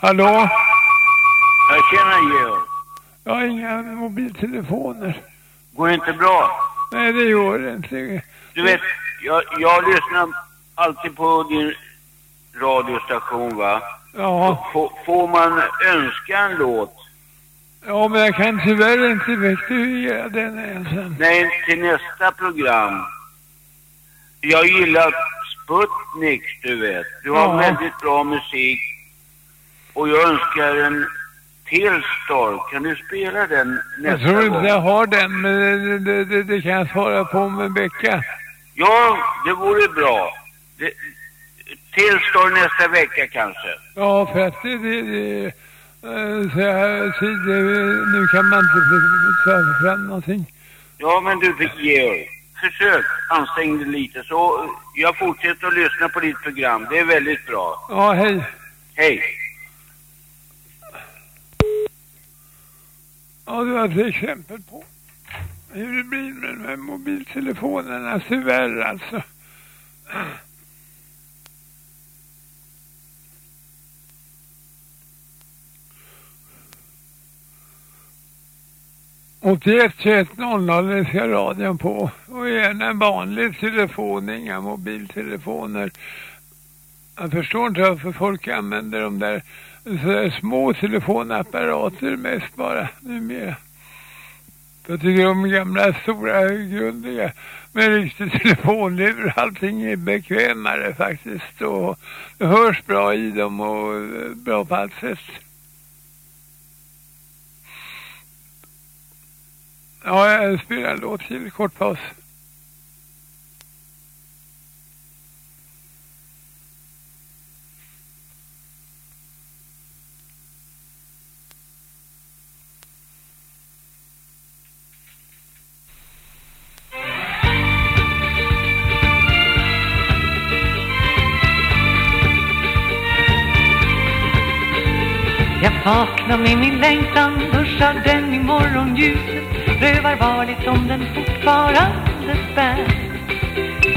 Hallå? Jag känner Georg. Jag har inga mobiltelefoner. Går det inte bra? Nej, det gör det inte. Du vet, jag, jag lyssnar alltid på din radiostation va? Ja. F- får man önska en låt? Ja, men jag kan tyvärr inte effektuera den ensam. Nej, till nästa program. Jag gillar Sputniks, du vet. Du har Ja. väldigt bra musik. Och jag önskar en Telstar. Kan du spela den Jag nästa tror gång? inte jag har den, men det, det, det, det kan jag svara på om en vecka. Ja, det vore bra. Det, Telstar nästa vecka kanske. Ja, för att det, det, eh, så tid, det, nu kan man inte ta fram någonting. Ja, men du Georg, försök ansträng dig lite så jag fortsätter att lyssna på ditt program. Det är väldigt bra. Ja, hej. Hej. Ja, du har ett exempel på hur det blir med, med mobiltelefonerna, tyvärr alltså. Och 2100 ska radion på. Och gärna en vanlig telefon, inga mobiltelefoner. Jag förstår inte varför folk använder de där, så små telefonapparater mest bara numera. Jag tycker om gamla stora grundiga med riktig telefonlur allting är bekvämare faktiskt och det hörs bra i dem och eh, bra på allt sätt. Ja, jag spelar en låt till, kort paus. Jag vaknar med min längtan, duschar den i morgonljuset Prövar varligt om den fortfarande bär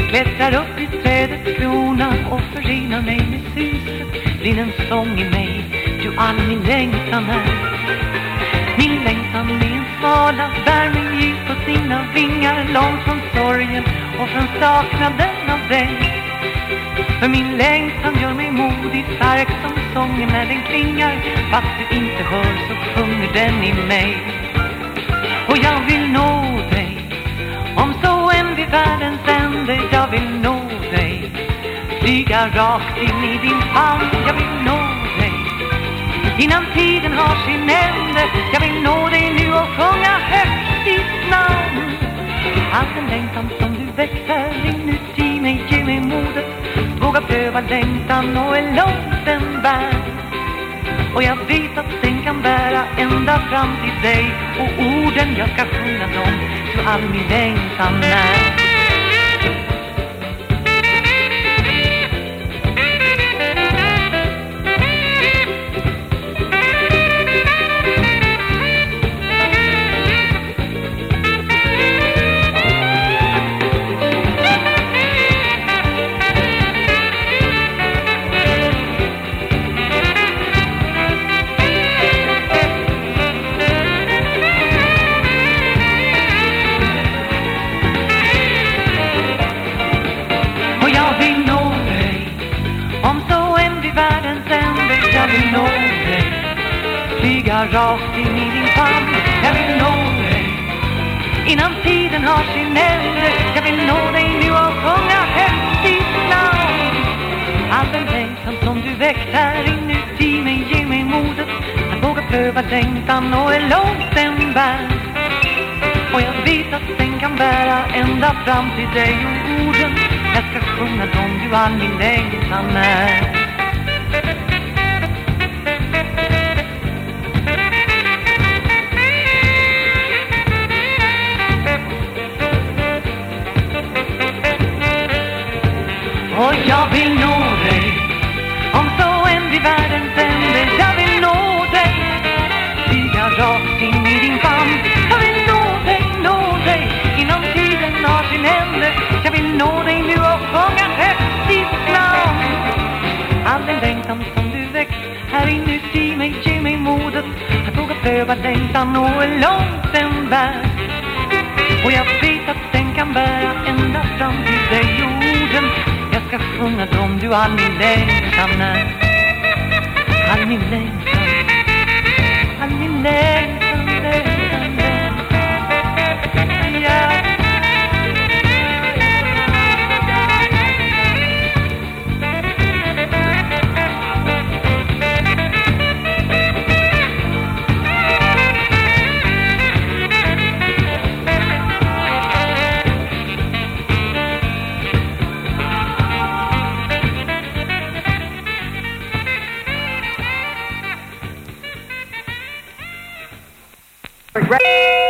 Klättrar upp i trädets krona och förenar mig med suset Blir en sång i mig, du all min längtan är. Min längtan är en svala, bär mig ut på sina vingar Långt från sorgen och från saknaden av dig för min längtan gör mig modig, stark som sången när den klingar. Fast du inte hör så sjunger den i mig. Och jag vill nå dig. Om så än vid världens ände Jag vill nå dig. Flyga rakt in i din famn Jag vill nå dig. Innan tiden har sin ände Jag vill nå dig nu och sjunga högt ditt namn. All den längtan som du väckt Prövar längtan och är långt den bär Och jag vet att den kan bära ända fram till dig. Och orden jag ska sjunga dem Du all min längtan är. Har sin ände Jag vill nå dig nu och sjunga högt ditt namn All den längtan som du väckt här inuti mig Ge mig modet att våga pröva längtan och är långt den bär och jag vet att den kan bära ända fram till dig och orden. Jag ska sjunga som du all min längtan är. Jag vill nå dig. Om så än vid världens ände Jag vill nå dig. Flyga rakt in i din famn. Jag vill nå dig, nå dig. Inom tiden har sin ände. Jag vill nå dig nu och sjunga högt ditt namn. All den längtan som du väckt här inuti mig Ge mig modet att våga pröva längtan och är långt den bär. Och jag vet att den kan bära ända fram till dig sjunga om du all min längtan är All min längtan All min längtan, Right.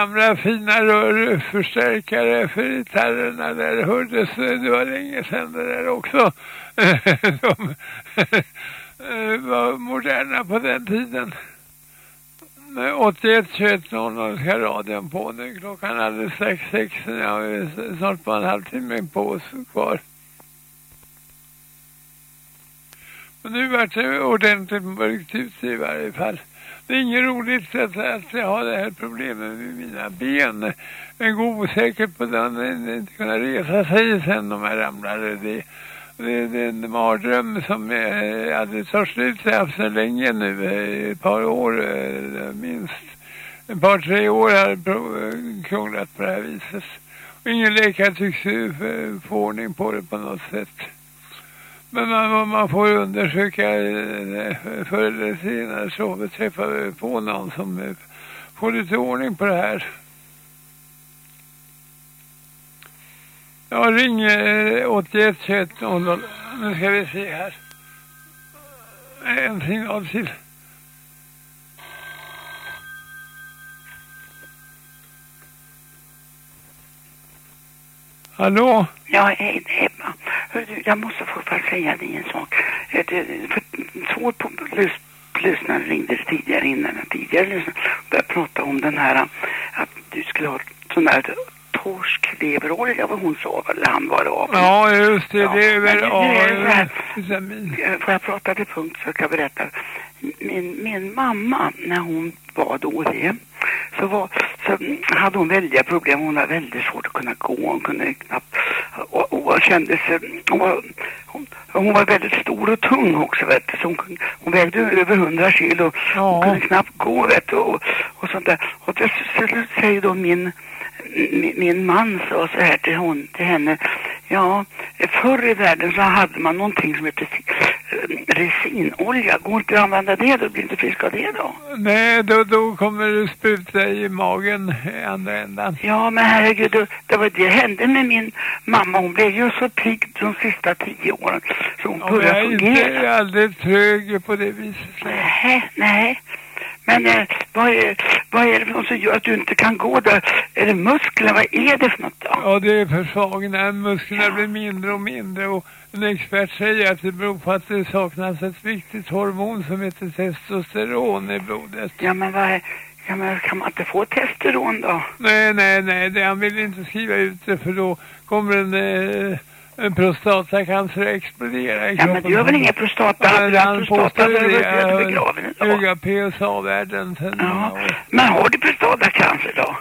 Gamla fina rörförstärkare för gitarrerna där hördes. Det var länge sedan det där också. (laughs) De eh, var moderna på den tiden. 81 21 00 ska radion på nu. Klockan är alldeles strax sex. Jag har snart bara en halvtimme på oss kvar. Men nu vart det ordentligt mörkt ute i varje fall. Det är inget roligt att, att jag har det här problemet med mina ben. Jag går osäker på den, inte kunna resa sig sen om jag ramlar. Det, det, det är en mardröm som jag aldrig tar slut. Jag har haft så länge nu, eh, ett par år eh, minst. Ett par, tre år har jag krånglat på det här viset. Och ingen läkare tycks få ordning på det på något sätt. Men man, man får undersöka eh, förr eller senare så träffar vi på någon som eh, får lite ordning på det här. Jag ring 81 21 00. Nu ska vi se här. En signal till. Hallå? Ja, hej, det är Ebba. Du, Jag måste få bara säga dig en sak. Eh, för två på- lys- lyssnare ringde tidigare innan en tidigare lyssnare började prata om den här eh, att du skulle ha sån där torskleverolja vad hon sa, eller han var det av. Ja, just det. Det är väl här. A-vitamin. Eh, Får jag prata till punkt så ska jag berätta. Min, min mamma, när hon var då det, så, var, så hade hon väldiga problem. Hon hade väldigt svårt att kunna gå. Hon kunde knappt... Och, och kände sig... Hon var, hon, hon var väldigt stor och tung också, vet du. Så hon, kunde- hon vägde över 100 kilo. Hon kunde knappt gå, vet du. Och, och sånt där. Och så, så säger då min min, man sa så här till, hon, till henne. Ja, förr i världen så hade man någonting som hette eh, resinolja. Går inte att använda det då? Blir inte frisk av det då? Nej, då, då kommer det spruta i magen i andra ändan. Ja, men herregud, det, det var det hände med min mamma. Hon blev ju så pigg de sista tio åren. Så hon Ja, jag började är fungera. inte aldrig trög på det viset. Nej, nej. Men eh, vad, är, vad är det för något som gör att du inte kan gå där? Är det muskler? Vad är det för något då? Ja, det är försvagningar. Musklerna blir mindre och mindre och en expert säger att det beror på att det saknas ett viktigt hormon som heter testosteron i blodet. Ja, men vad är... Ja, men kan man inte få testosteron då? Nej, nej, nej, det, han vill inte skriva ut det för då kommer en, eh, en prostatacancer att explodera i Ja, men du har väl ingen prostata? Ja, du han haft prostata så du Jag begraven har idag. höga PSA-värden sen år. Men har du prostatacancer då?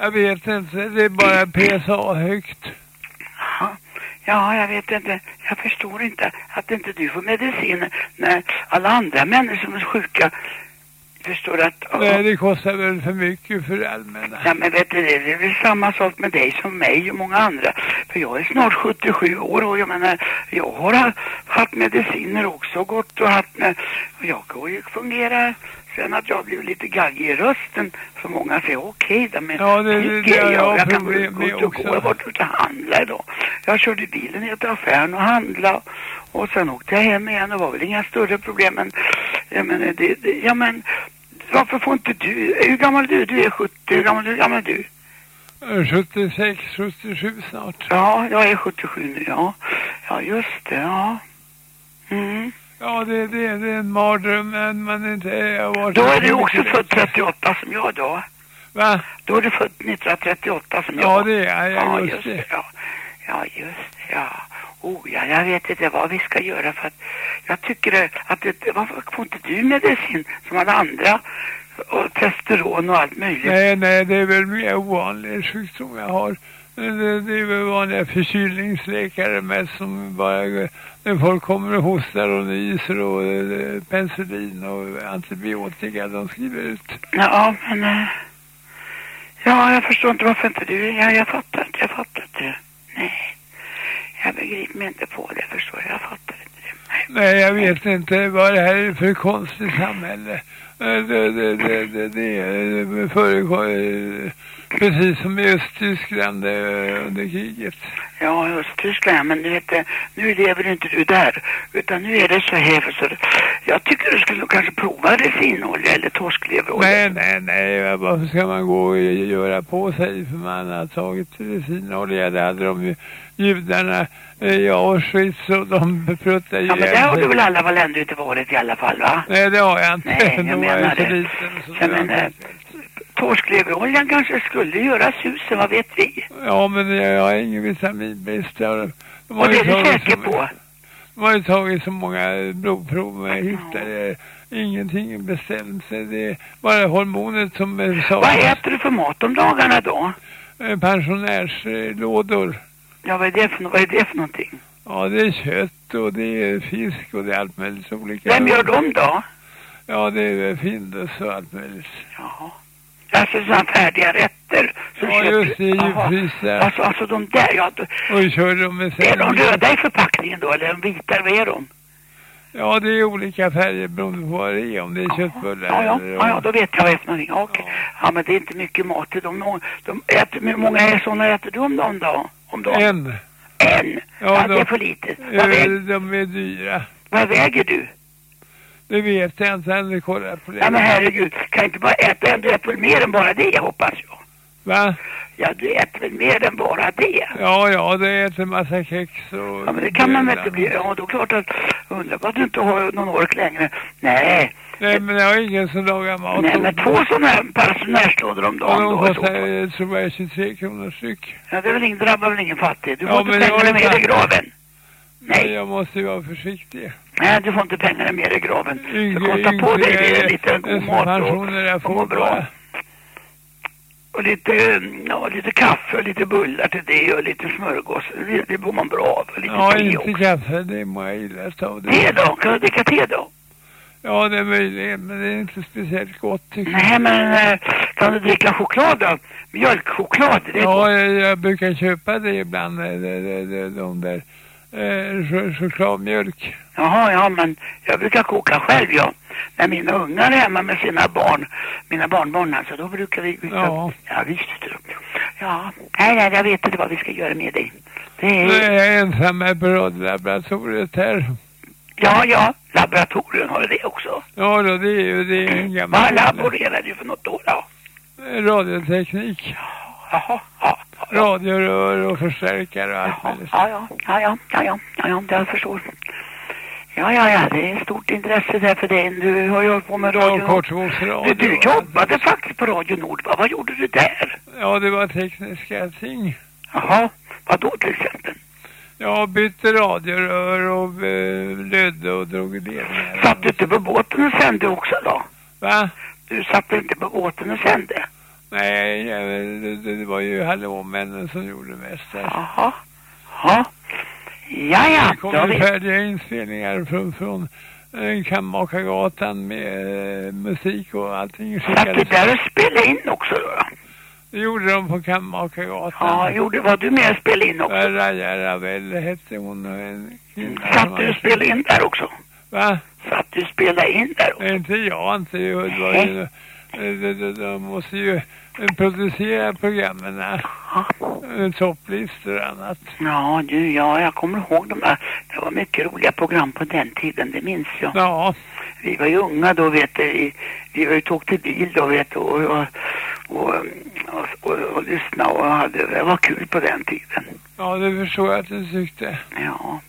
Jag vet inte, det är bara PSA högt. Ja. Ja, jag vet inte. Jag förstår inte att inte du får medicin när alla andra människor som är sjuka förstår att... Nej, det kostar väl för mycket för det allmänna. Ja, men vet du, det är väl samma sak med dig som mig och många andra. För jag är snart 77 år och jag menar, jag har ha- haft mediciner också gått och haft med, och jag går ju fungera. Sen att jag blev lite gaggig i rösten, för många säger okej då, men Ja, det- det- det har jag jag, kan gå ut och gå. Jag ute och handla idag. Jag körde bilen ner till affären och handla och sen åkte jag hem igen och var väl inga större problem. Men, jag menar, det, det, ja men, varför får inte du, hur gammal är du? Du är 70, hur gammal, hur gammal är du? Eh, 76, 77 snart. Ja, jag är 77 nu, ja. Ja, just det, ja. Mm. Ja, det, det, det är en mardröm, men man inte är... varit- Då är du också född 38 som jag då. Va? Då är du född 1938 som jag. Ja, det är jag, Ja, just just det. Ja, ja just det, ja. Oh, ja, jag vet inte vad vi ska göra för att jag tycker att det, varför får inte du medicin som alla andra? Och testosteron och allt möjligt. Nej, nej, det är väl mer ovanlig sjukdom jag har. Det, det är väl vanliga förkylningsläkare med som bara när folk kommer och hostar och nyser och eh, penicillin och antibiotika de skriver ut. Ja, men... eh, Ja, jag förstår inte varför inte du... Ja, jag fattar inte, jag fattar inte. Nej, jag begriper mig inte på det, förstår jag. Jag fattar inte. Nej, jag vet inte vad det här är för konstigt samhälle. Det, Det, det, det, det, det förekommer precis som i Östtyskland eh, under kriget. Ja, Östtyskland, ja, men du vet, eh, nu lever inte du där. Utan nu är det så här, så det- jag tycker du skulle kanske prova resinolja eller torskleverolja. Nej, nej, nej. Varför ska man gå och göra på sig för man har tagit resinolja? Det hade de ju judarna eh, i Auschwitz och de pruttade ju Ja, men där har du väl alla ändå inte varit i alla fall, va? Nej, det har jag inte. Nej, (laughs) jag menar så det. liten. Så Jag det torskleveroljan kanske skulle göra susen, vad vet vi? Ja, men jag har ingen vitaminbrist. De, Och det är du säker så- på? De har ju tagit så många blodprov men jag hittade ingenting bestämt. Så det är bara hormonet som är Vad saknas. äter du för mat om dagarna då? Eh, Pensionärslådor. Ja, vad är det för, vad är det för någonting? Ja, det är kött och det är fisk och det är allt möjligt olika. Vem gör dem då? Ja, det är Findus och allt möjligt. Jaha. Alltså sådana färdiga rätter. som Ja, köper- just det, djupfrysta. Alltså, alltså de där, ja. då- Och kör dem med Är de röda i förpackningen då, eller är de vita? Vad är de? Ja, det är olika färger beroende på vad det är. Om det är köttbullar Ja, ja, eller... ja, ja, då vet jag vad någonting. Ja, Okej. Ja, men det är inte mycket mat till dem. De äter, hur många är sådana äter du om dagen då? Om dagen? En. En? Ja, det är de- för lite. Vad, eh, väger, De är dyra. vad väger du? Det vet jag inte. Inte kollat på det. Ja, men herregud. Kan inte bara äta en? Väl mer än bara det, hoppas jag. Va? Ja, du äter väl mer än bara det? Ja, ja, det äter massa kex och... Ja, men det kan man väl inte bli. Ja, då klart att... Undrar vad du inte har någon ork längre. Nej. Nej, men jag har ingen som lagar mat. Nej, men två sådana här pensionärslådor om dagen de då. i så kostar, tror jag, 23 kronor styck. Ja, det är väl ingen, drabbar väl ingen fattig. Du får Ja, inte men jag pengarna med inte- i graven. Nej. Jag måste ju vara försiktig. Nej, du får inte pengarna med i graven. Så Yngre- kosta på dig det, lite god mat och, jag och må bra. Och lite, ja, lite kaffe och lite bullar till det och lite smörgås. Det, det mår man bra av. Och lite Ja, te inte också. kaffe. Det mår jag illa av. Te då? Kan du dricka te då? Ja, det är möjligt, men det är inte speciellt gott tycker Nej, men eh, kan du dricka choklad då? Mjölkchoklad, det Ja, jag, jag brukar köpa det ibland, eh, de, de, de, de där eh, ch- chokladmjölk. Jaha, ja, men jag brukar koka själv, ja. När mina ungar är hemma med sina barn, mina barnbarn alltså, då brukar vi... Ja. Ja, visst. du. Ja, nej, nej, jag vet inte vad vi ska göra med dig. Det är... Nu är jag ensam här på radlaboratoriet här. Ja, ja, laboratorium har det också. Ja då, det är ju det är en gammal... Vad laborerar du för något då? då? Radioteknik. Jaha, ja radiorör och förstärkare och allt möjligt. Ja, ja, ja, ja, ja, ja, ja, jag förstår. Ja, ja, ja, det är ett stort intresse där för dig. Du har ju på med radio... Ja, kortvågsradio. Du, du jobbade faktiskt på Radio Nord. Vad, vad gjorde du där? Ja, det var tekniska ting. Jaha, vad då till exempel? Jag bytte radiorör och eh, och drog ledningar. Satt du inte på båten och sände också då? Va? Du satt inte på båten och sände? Nej, det, det, var ju hallåmännen som gjorde mest där. Jaha. Ja. Ja, ja. Det kom då ju vet- färdiga inspelningar från, från eh, Kammakargatan med eh, musik och allting. Satt du där och spelade in också då? Det gjorde de på Kammakargatan. Ja, gjorde, var du med och spelade in också? Raja Ravel hette hon en kvinna. Satt du och spelade in där också? Va? Satt du och spelade in där också? Nej, inte jag inte. Det var ju, eh, de, de, måste ju eh, producera programmen. eh, Topplistor och annat. Ja, du, ja, jag kommer ihåg de där. Det var mycket roliga program på den tiden, det minns jag. Ja. Vi var ju unga då, vet du. Vi, vi var ute och åkte bil då, vet du. Och, och, och, och, och, och lyssnade och hade, det var kul på den tiden. Ja, det förstår jag att du tyckte. Ja,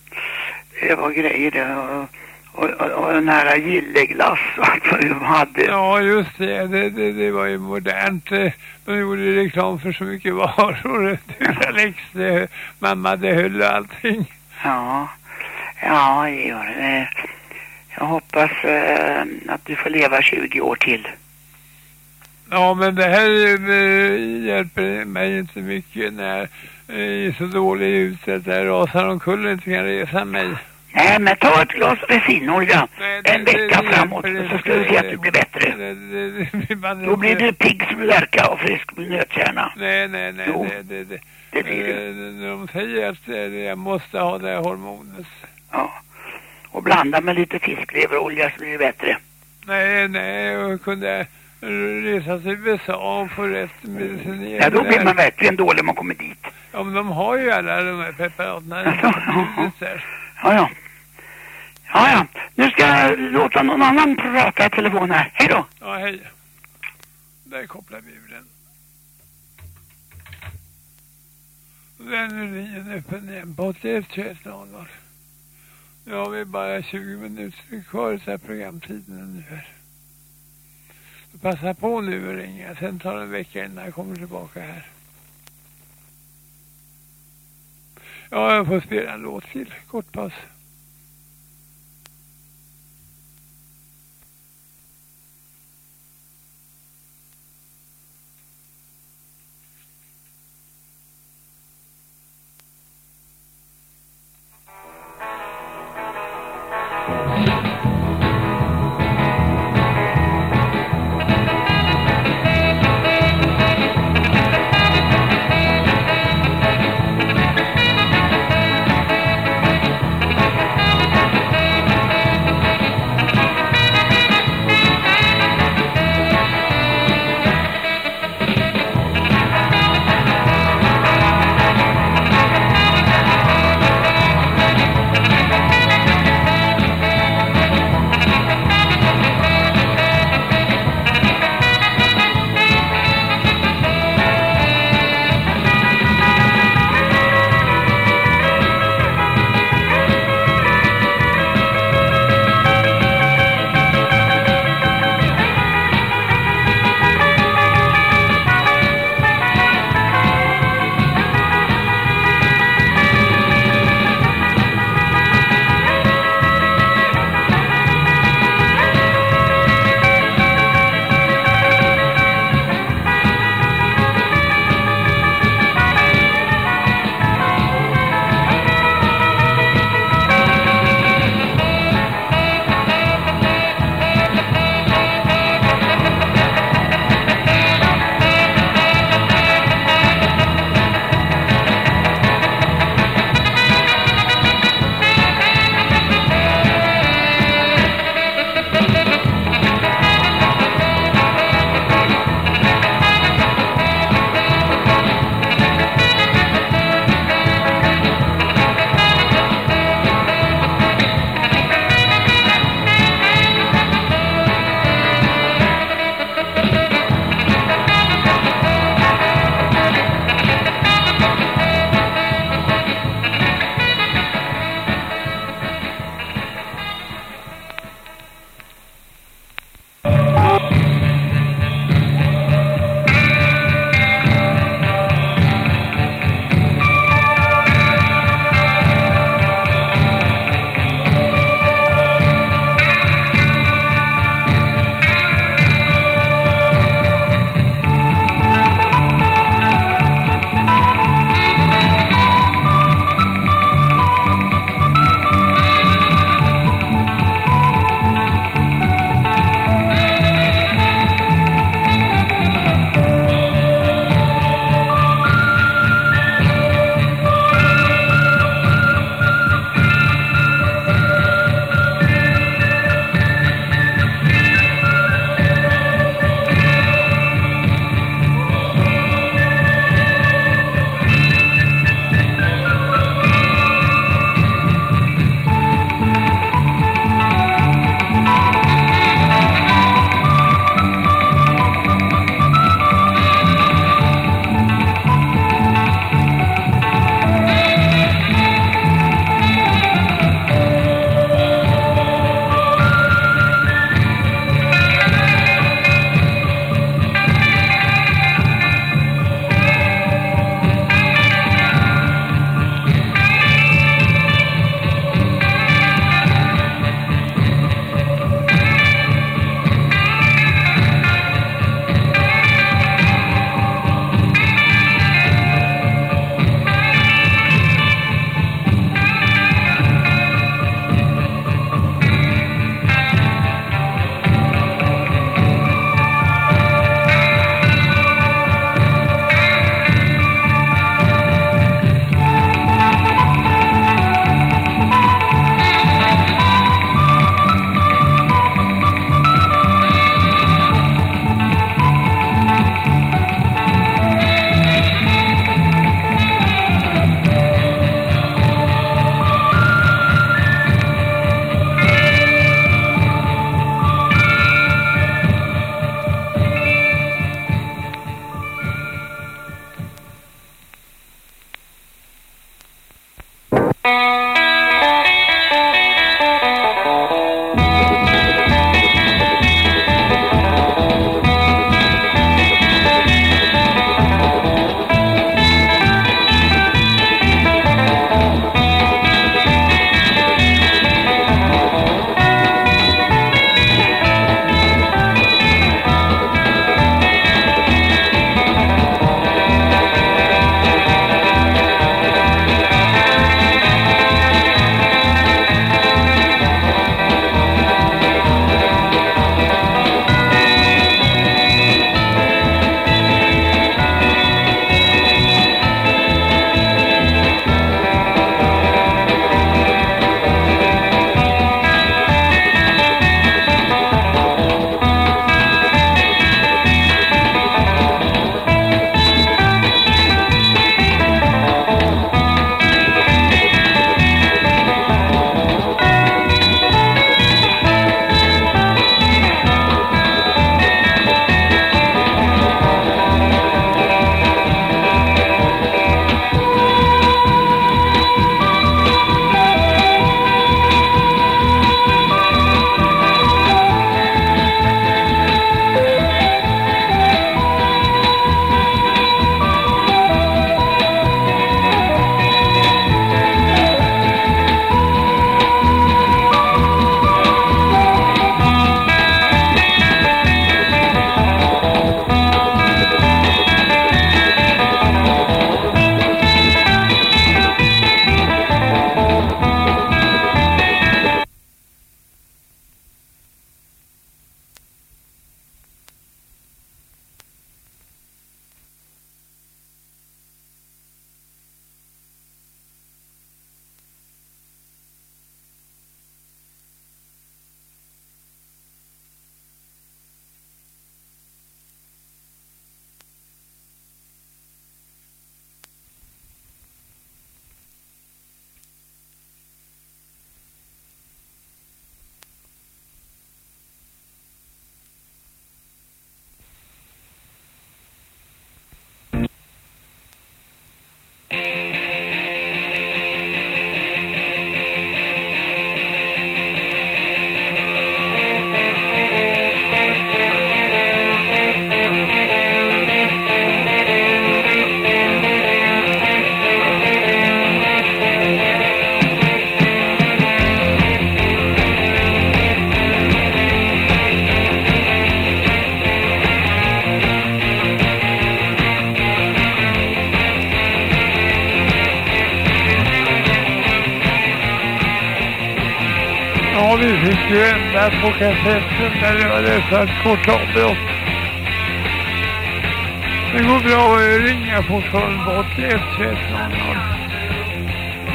det var grejer det. Och, och, och, den här gilleglass och allt vad vi hade. Ja, just det. Det, det, det var ju modernt. Eh, De gjorde reklam för så mycket (laughs) varor. Duralex, det, mamma, det höll och allting. Ja, ja, Georg. Eh, jag hoppas eh, att du får leva 20 år till. Ja, men det här eh, hjälper mig inte mycket när jag är så dålig utsett där rasar omkull och inte kan resa mig. Nej, men ta ett glas resinolja en vecka det framåt så ska du se att du blir bättre. Man Då blir du pigg som lärka och frisk med nötkärna. Nej, nej, nej. Jo, det, det, det, det blir du. Eh, de säger att jag måste ha det här hormonet. Ja. Och blanda med lite fiskleverolja så blir det bättre. Nej, nej, jag kunde resa till USA och få rätt medicinering. Ja, då blir man verkligen dålig om man kommer dit. Ja, men de har ju alla de här preparaten. där. Ja, ja. Ja, ja. Nu ska jag låta någon annan prata i telefon här. Hej då. Ja, hej. Där kopplar vi ur den. Den är linjen öppen igen på 81 21 00. Nu har vi bara 20 minuter kvar av programtiden ungefär. passa på nu och ringa. Sen tar det en vecka innan jag kommer tillbaka här. Ja, jag får spela en låt till. Kort kassetten när det var dessa kortavbrott. Det går bra att ringa fortfarande på 81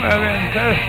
Jag väntar.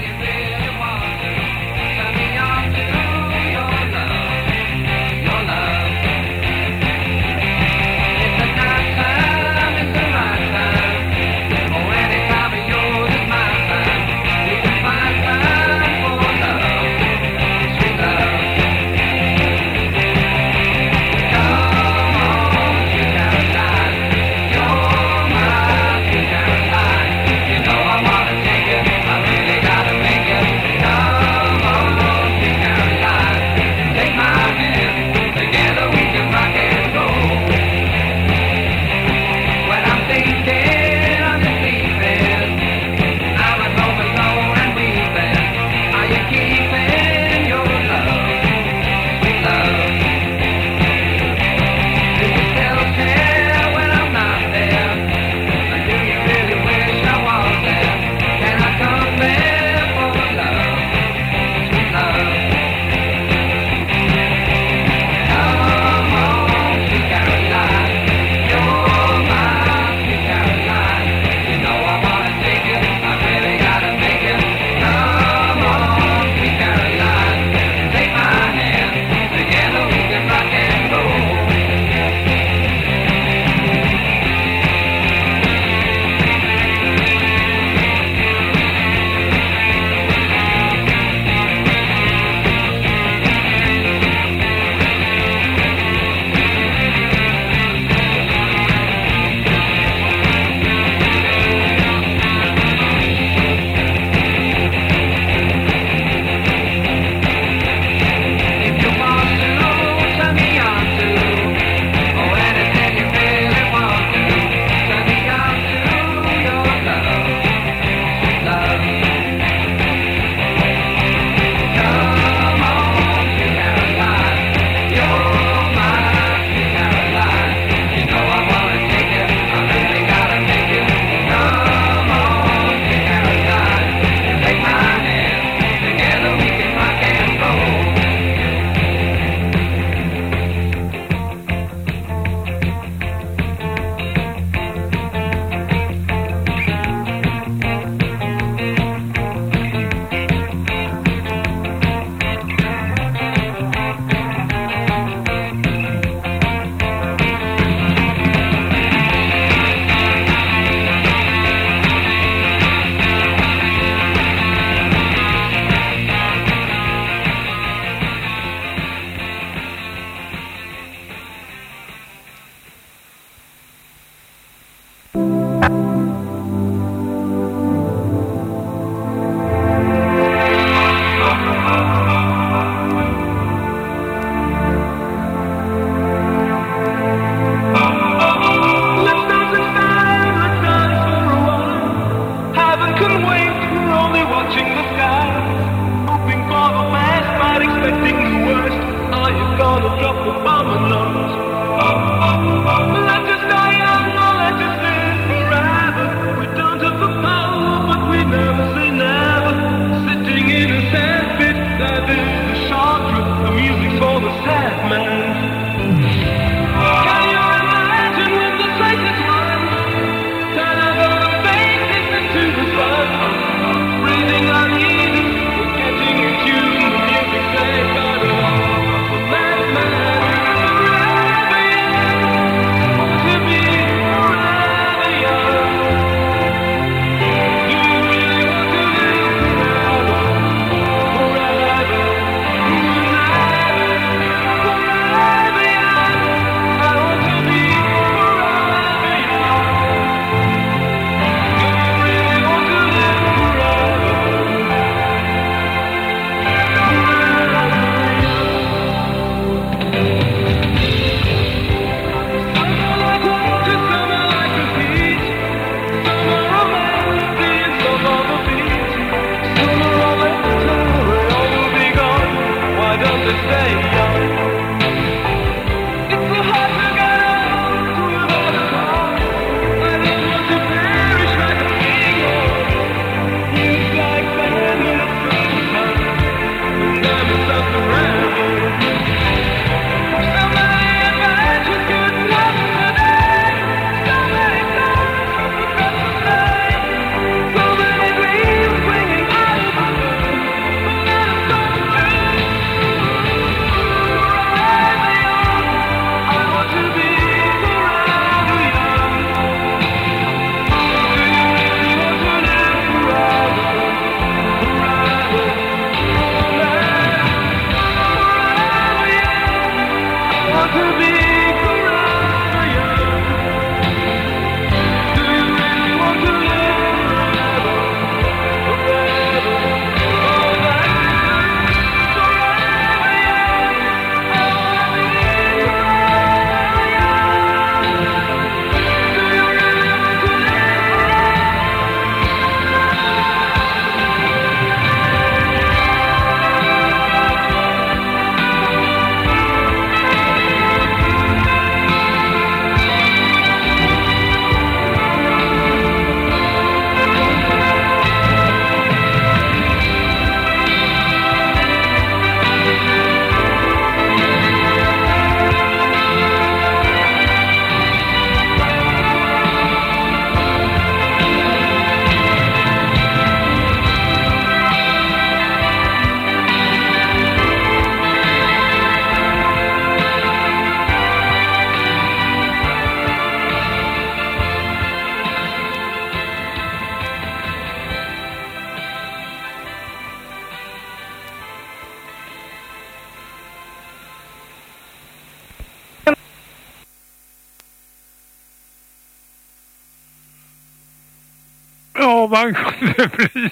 man kunde bli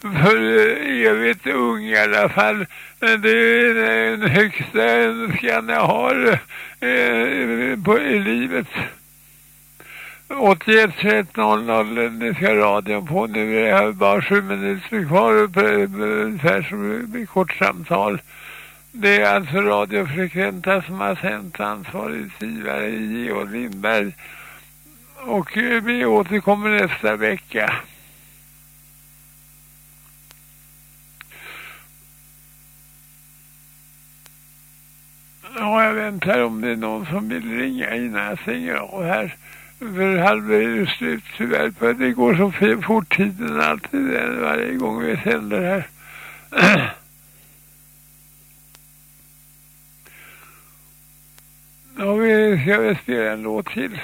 för evigt ung i alla fall. Det är den högsta önskan jag har eh, i livet. 81.30, det ska radion på nu. Jag har bara sju minuter kvar ungefär som ett kort samtal. Det är alltså radiofrekventa som har sänt ansvarig i Georg Lindberg. Och eh, vi återkommer nästa vecka. Ja, jag väntar om det är någon som vill ringa innan jag stänger av här. För halva är ju slut tyvärr för det går så fort tiden alltid är varje gång vi sänder här. (clears throat) Ja, vi ska väl spela en låt till.